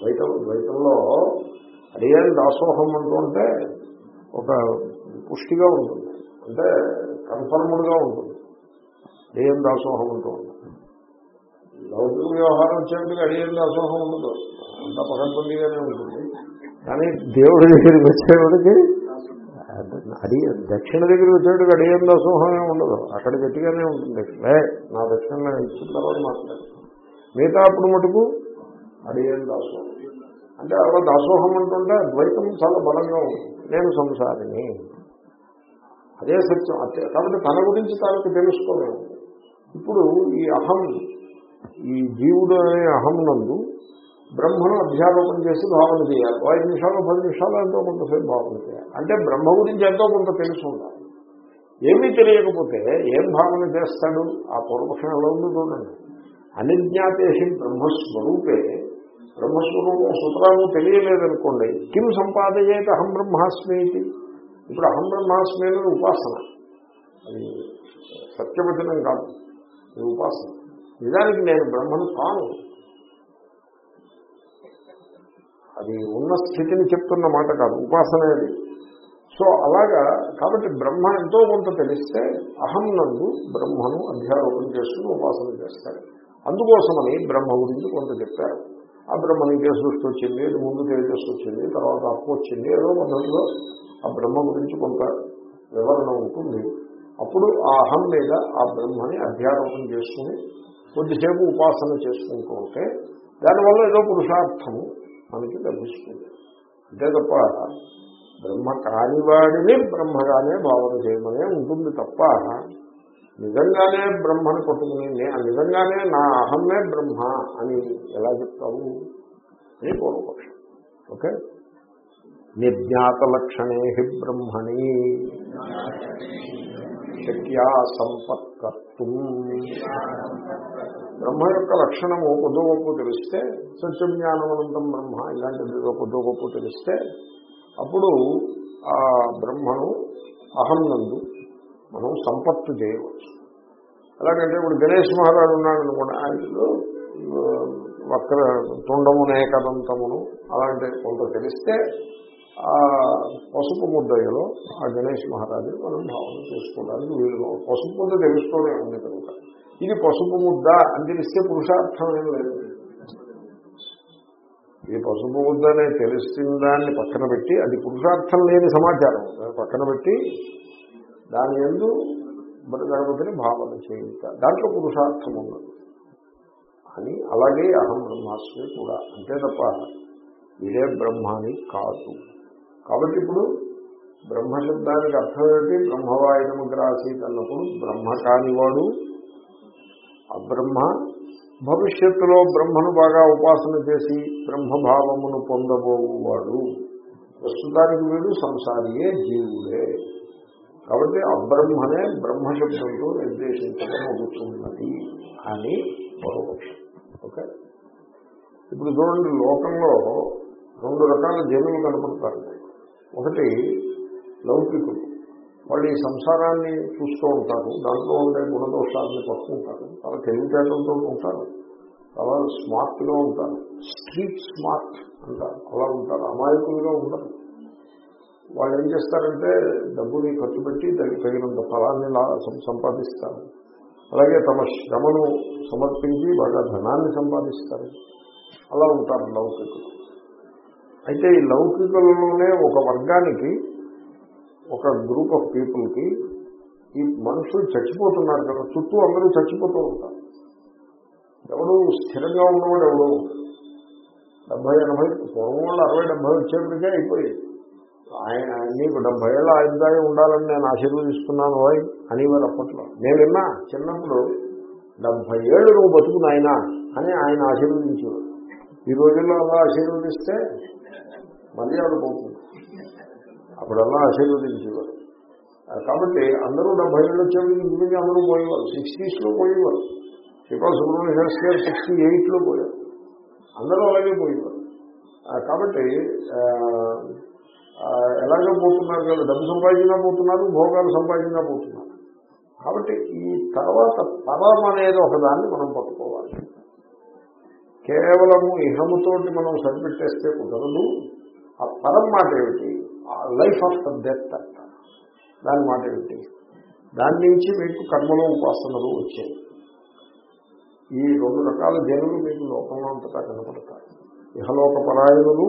ద్వైత ద్వైతంలో అడియాని దాసోహం అంటుంటే ఒక పుష్టిగా ఉంటుంది. అంటే కన్ఫర్మ్డ్గా ఉంటుంది. అడియం దాసోహం అంటూ ఉంటుంది. లౌకిక వ్యవహారం వచ్చేప్పటికి అడియన్ దాసోహం ఉండదు. అంతా పకడ్బందీగానే ఉంటుంది. కానీ దేవుడి దగ్గరికి వచ్చేవాడికి అడి దక్షిణ దగ్గరికి వచ్చేటికి అడిగేం సోహమే ఉండదు. అక్కడ గట్టిగానే ఉంటుంది. లే నా దక్షిణలో ఇచ్చిన తర్వాత మాట్లాడతాను. మిగతా అప్పుడు మటుకు అడిగేం దాసోహం అంటే అలా దాసోహం అంటుంటే ద్వైతం చాలా బలంగా ఉంటుంది. నేను సంసారిని. అదే సత్యం. అదే కాబట్టి తన గురించి తనకు తెలుసుకోలేము. ఇప్పుడు ఈ అహం ఈ జీవుడు అనే అహం నందు బ్రహ్మను అధ్యారోపణ చేసి భావన చేయాలి. ఐదు నిమిషాలు పది నిమిషాలు ఎంతో కొంతసేపు భావన చేయాలి. అంటే బ్రహ్మ గురించి ఎంతో కొంత తెలుసు ఉండాలి. ఏమీ తెలియకపోతే ఏం భావన చేస్తాడు? ఆ పూర్వపక్షం ఎలా ఉందో చూడండి. అనిజ్ఞాతేషి బ్రహ్మస్వరూపే. బ్రహ్మస్వరూపం సుతరాము తెలియలేదనుకోండి. కిం సంపాదయేత అహం బ్రహ్మాస్మి ఇది? ఇప్పుడు అహం బ్రహ్మాస్మి అనేది ఉపాసన. అది సత్యవచనం కాదు. ఇది ఉపాసన. నిజానికి నేను బ్రహ్మను కాను అది ఉన్న స్థితిని చెప్తున్న మాట కాదు ఉపాసన అది. సో అలాగా కాబట్టి బ్రహ్మ ఎంతో కొంత తెలిస్తే అహం నందు బ్రహ్మను అధ్యారోపణ చేసుకుని ఉపాసన చేస్తాడు అందుకోసమని బ్రహ్మ గురించి కొంత చెప్పారు. ఆ బ్రహ్మ నీకే సృష్టి వచ్చింది ముందు తేజస్సు వచ్చింది తర్వాత అప్పు వచ్చింది ఏదో పద్ధతిలో ఆ బ్రహ్మ గురించి కొంత వివరణ ఉంటుంది. అప్పుడు ఆ అహం మీద ఆ బ్రహ్మని అధ్యారోపణ చేసుకుని కొద్దిసేపు ఉపాసన చేసుకుంటూ ఉంటే దానివల్ల ఏదో పురుషార్థము మనకి లభిస్తుంది అంతే తప్ప బ్రహ్మ కానివాడిని బ్రహ్మగానే భావన చేయమనే ఉంటుంది తప్ప నిజంగానే బ్రహ్మను పట్టుకుని నిజంగానే నా అహమ్మే బ్రహ్మ అని ఎలా చెప్తావు? అని పూర్వపక్షం. ఓకే? నిజ్ఞాత లక్షణే బ్రహ్మణి. శక్యా సంపత్కర్తం. బ్రహ్మ యొక్క లక్షణము కొద్దో గొప్ప తెలిస్తే సత్యజ్ఞానవనంతం బ్రహ్మ ఇలాంటిది కొద్దో గొప్ప తెలిస్తే అప్పుడు ఆ బ్రహ్మను అహం నందు మనం సంపత్తు చేయవచ్చు. ఎలాగంటే ఇప్పుడు గణేష్ మహారాజు ఉన్నాడు అనుకోండి ఆయనలో వక్ర తుండము నేకదంతమును అలాంటి కొంత తెలిస్తే ఆ పసుపు ముద్దయ్యలో ఆ గణేష్ మహారాజు మనం భావన చేసుకోవడానికి వీలుగా పసుపు ముద్ద తెలుసుకోవడం ఉంది కనుక. ఇది పసుపు ముద్ద అని తెలిస్తే పురుషార్థం ఏం లేదు. ఇది పసుపు ముద్ద అనే తెలిసిన దాన్ని పక్కన పెట్టి అది పురుషార్థం లేని సమాచారం. పక్కన పెట్టి దాని ఎందు గణపతిని భావన చేయించ దాంట్లో పురుషార్థం ఉన్నది. అని అలాగే అహం బ్రహ్మాస్మి కూడా అంతే తప్ప ఇదే బ్రహ్మాని కాదు. కాబట్టి ఇప్పుడు బ్రహ్మశబ్దానికి అర్థం ఏంటి బ్రహ్మవాయునముగ్రాసీత్ అన్నప్పుడు బ్రహ్మ కానివాడు అబ్రహ్మ భవిష్యత్తులో బ్రహ్మను బాగా ఉపాసన చేసి బ్రహ్మభావమును పొందబోవాడు. ప్రస్తుతానికి వీడు సంసారియే జీవుడే. కాబట్టి అబ్రహ్మనే బ్రహ్మశబ్దంతో నిర్దేశించడం అవుతున్నది అని పూర్వపక్షం ఓకే? ఇప్పుడు చూడండి లోకంలో రెండు రకాల జనులు కనపడతారు. ఒకటి లౌకికులు. వాళ్ళు ఈ సంసారాన్ని చూస్తూ ఉంటారు దాంట్లో ఉండే గుణదోషాలని పట్టుకుంటారు చాలా తెలివితేటలతో ఉంటారు చాలా స్మార్ట్గా ఉంటారు స్ట్రీట్ స్మార్ట్ అంటారు అలా ఉంటారు అమాయకులుగా ఉంటారు వాళ్ళు ఏం చేస్తారంటే డబ్బుని ఖర్చు పెట్టి దానికి తగినంత ఫలాన్ని సంపాదిస్తారు. అలాగే తమ శ్రమను సమర్పించి బాగా ధనాన్ని సంపాదిస్తారు. అలా ఉంటారు లౌకికులు. అయితే ఈ లౌకికులలోనే ఒక వర్గానికి ఒక గ్రూప్ ఆఫ్ పీపుల్కి ఈ మనుషులు చచ్చిపోతున్నారు కదా చుట్టూ అందరూ చచ్చిపోతూ ఉంటారు. ఎవడు స్థిరంగా ఉన్నవాడు ఎవడు డెబ్బై ఎనభై పూర్వం వాళ్ళు అరవై డెబ్బై వచ్చేప్పటికే అయిపోయాయి. ఆయన నీకు డెబ్బై ఏళ్ళ ఆయుర్దాయం ఉండాలని నేను ఆశీర్వదిస్తున్నాను వై అనేవారు అప్పట్లో. నేను విన్నా చిన్నప్పుడు డెబ్బై ఏళ్ళు నువ్వు బతుకుని ఆయన అని ఆయన ఆశీర్వదించాడు ఈ రోజుల్లో అలా ఆశీర్వదిస్తే మళ్ళీ పోతుంది. అప్పుడల్లా ఆశీర్వదించేవారు. కాబట్టి అందరూ డెబ్బై ఏళ్ళు వచ్చేవాళ్ళు ఇంటికి అందరూ పోయేవారు. సిక్స్టీస్లో పోయేవారు. శ్రీపాల్ సుబ్రహ్మణ్య శాస్త్రి గారు సిక్స్టీ ఎయిట్లో పోయారు. అందరూ అలాగే పోయేవారు. కాబట్టి ఎలాగో పోతున్నారు కదా డబ్బు సంపాదించినా పోతున్నారు భోగాలు సంపాదించినా పోతున్నారు. కాబట్టి ఈ తర్వాత పరం అనేది ఒకదాన్ని మనం పట్టుకోవాలి. కేవలము ఇహముతోటి మనం సరిపెట్టేస్తే కుదరదు. ఆ పరం మాట ఏమిటి? లైఫ్ ఆఫ్ డెత్ అంట. దాని మాట ఏమిటి దాని నుంచి మీకు కర్మలు ఉపాసనలు వచ్చాయి. ఈ రెండు రకాల జనులు మీకు లోకంలో అంతటా కనపడతారు. ఇహలోక పరాయణులు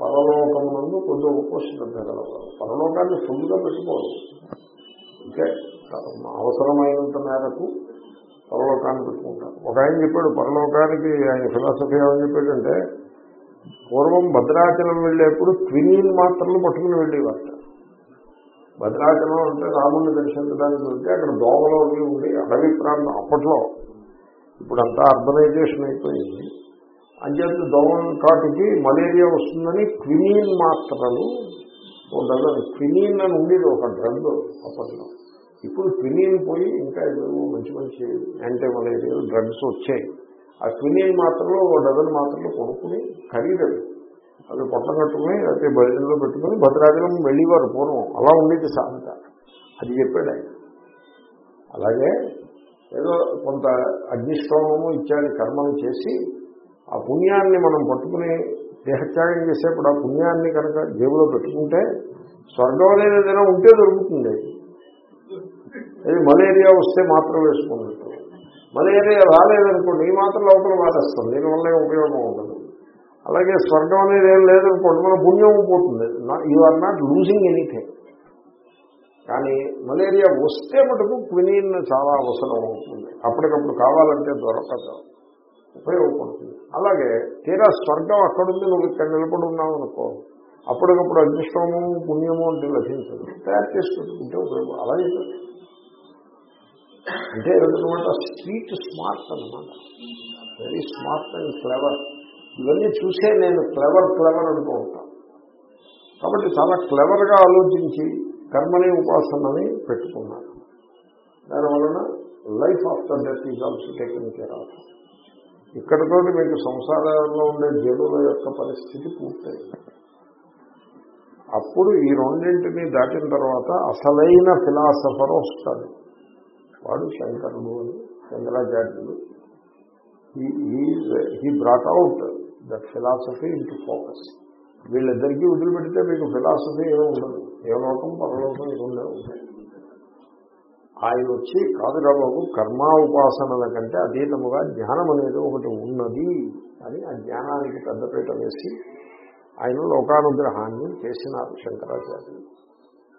పరలోకమునందు కొంచెం గొప్ప శ్రద్ధ కలవాలి పరలోకాన్ని ఫుల్గా పెట్టుకోవాలి అంటే అవసరమైనంత మేరకు పరలోకాన్ని పెట్టుకుంటారు. ఒక ఆయన చెప్పాడు పరలోకానికి ఆయన ఫిలాసఫీ ఏమని చెప్పాడంటే పూర్వం భద్రాచలం వెళ్ళేప్పుడు క్వినీన్ మాత్రలు పట్టుకుని వెళ్ళేవారు. భద్రాచలం అంటే రాముడిని దర్శించడానికి వెళ్తే అక్కడ దోమలో ఉండి అడవి ప్రాంతం అప్పట్లో. ఇప్పుడు అంతా అర్బనైజేషన్ అయిపోయింది. అంచేత దోమ కాటికి మలేరియా వస్తుందని క్వినీన్ మాత్రలు ఉండదు క్వినీన్ అని ఉండేది ఒక డ్రగ్ అప్పట్లో. ఇప్పుడు క్వినీన్ పోయి ఇంకా ఏదో మంచి మంచి యాంటీ మలేరియా డ్రగ్స్ వచ్చాయి. ఆ క్వినీన్ మాత్రలో ఓ డజన్ మాత్రలు కొనుక్కుని ఖరీదవి అది పొట్ట కట్టుకుని అయితే బయలులో పెట్టుకుని భద్రాచలం వెళ్ళేవారు పూర్వం. అలా ఉండేది సాంత అది చెప్పాడు ఆయన. అలాగే ఏదో కొంత అగ్నిష్టోమము ఇత్యాది కర్మలు చేసి ఆ పుణ్యాన్ని మనం పట్టుకుని దేహత్యాగం చేసేప్పుడు ఆ పుణ్యాన్ని కనుక జేబులో పెట్టుకుంటే స్వర్గం అనేది ఏదైనా ఉంటే దొరుకుతుంది. అది మలేరియా వస్తే మాత్రం వేసుకున్నట్టు. మలేరియా రాలేదనుకోండి ఈ మాత్రం లోపల వారేస్తాం దీనివల్ల ఉపయోగం ఉండదు. అలాగే స్వర్గం అనేది ఏం లేదనుకోండి మన పుణ్యం పోతుంది. You are not losing anything కానీ మలేరియా వస్తే మటుకు క్వినీన్ చాలా అవసరం అవుతుంది. అప్పటికప్పుడు కావాలంటే దొరకదు. ఉపయోగపడుతుంది. అలాగే తీరా స్వర్గం అక్కడుంది నువ్వు ఇక్కడ నిలబడి ఉన్నావు అనుకో అప్పటికప్పుడు అదృష్టము పుణ్యము అంటే లభించదు. తయారు చేసి పెట్టుకుంటే ఉపయోగం అలాగే అంటే ఏదన్నమాట స్ట్రీట్ స్మార్ట్ అనమాట వెరీ స్మార్ట్ అండ్ క్లెవర్ ఇవన్నీ చూసే నేను క్లెవర్ క్లెవర్ అంటూ ఉంటాను కాబట్టి చాలా క్లెవర్గా ఆలోచించి కర్మని ఉపాసనని పెట్టుకున్నారు దానివలన life after death is also taken care of ఇక్కడతో మీకు సంసారంలో ఉండే జనుల యొక్క పరిస్థితి పూర్తయింది. అప్పుడు ఈ రెండింటిని దాటిన తర్వాత అసలైన ఫిలాసఫర్ వస్తాడు. వాడు శంకరుడు అని శంకరాచార్యుడు he brought out that philosophy into focus వీళ్ళిద్దరికీ వదిలిపెడితే మీకు ఫిలాసఫీ ఏమి ఉండదు. ఏ లోకం పరలోకం ఇరుండే ఉంటాయి. ఆయన వచ్చి కాదురా బాబు కర్మ ఉపాసనల కంటే అతీతముగా జ్ఞానం అనేది ఒకటి ఉన్నది అని ఆ జ్ఞానానికి పెద్దపీట వేసి ఆయన లోకానుగ్రహాన్ని చేసినారు శంకరాచార్యులు.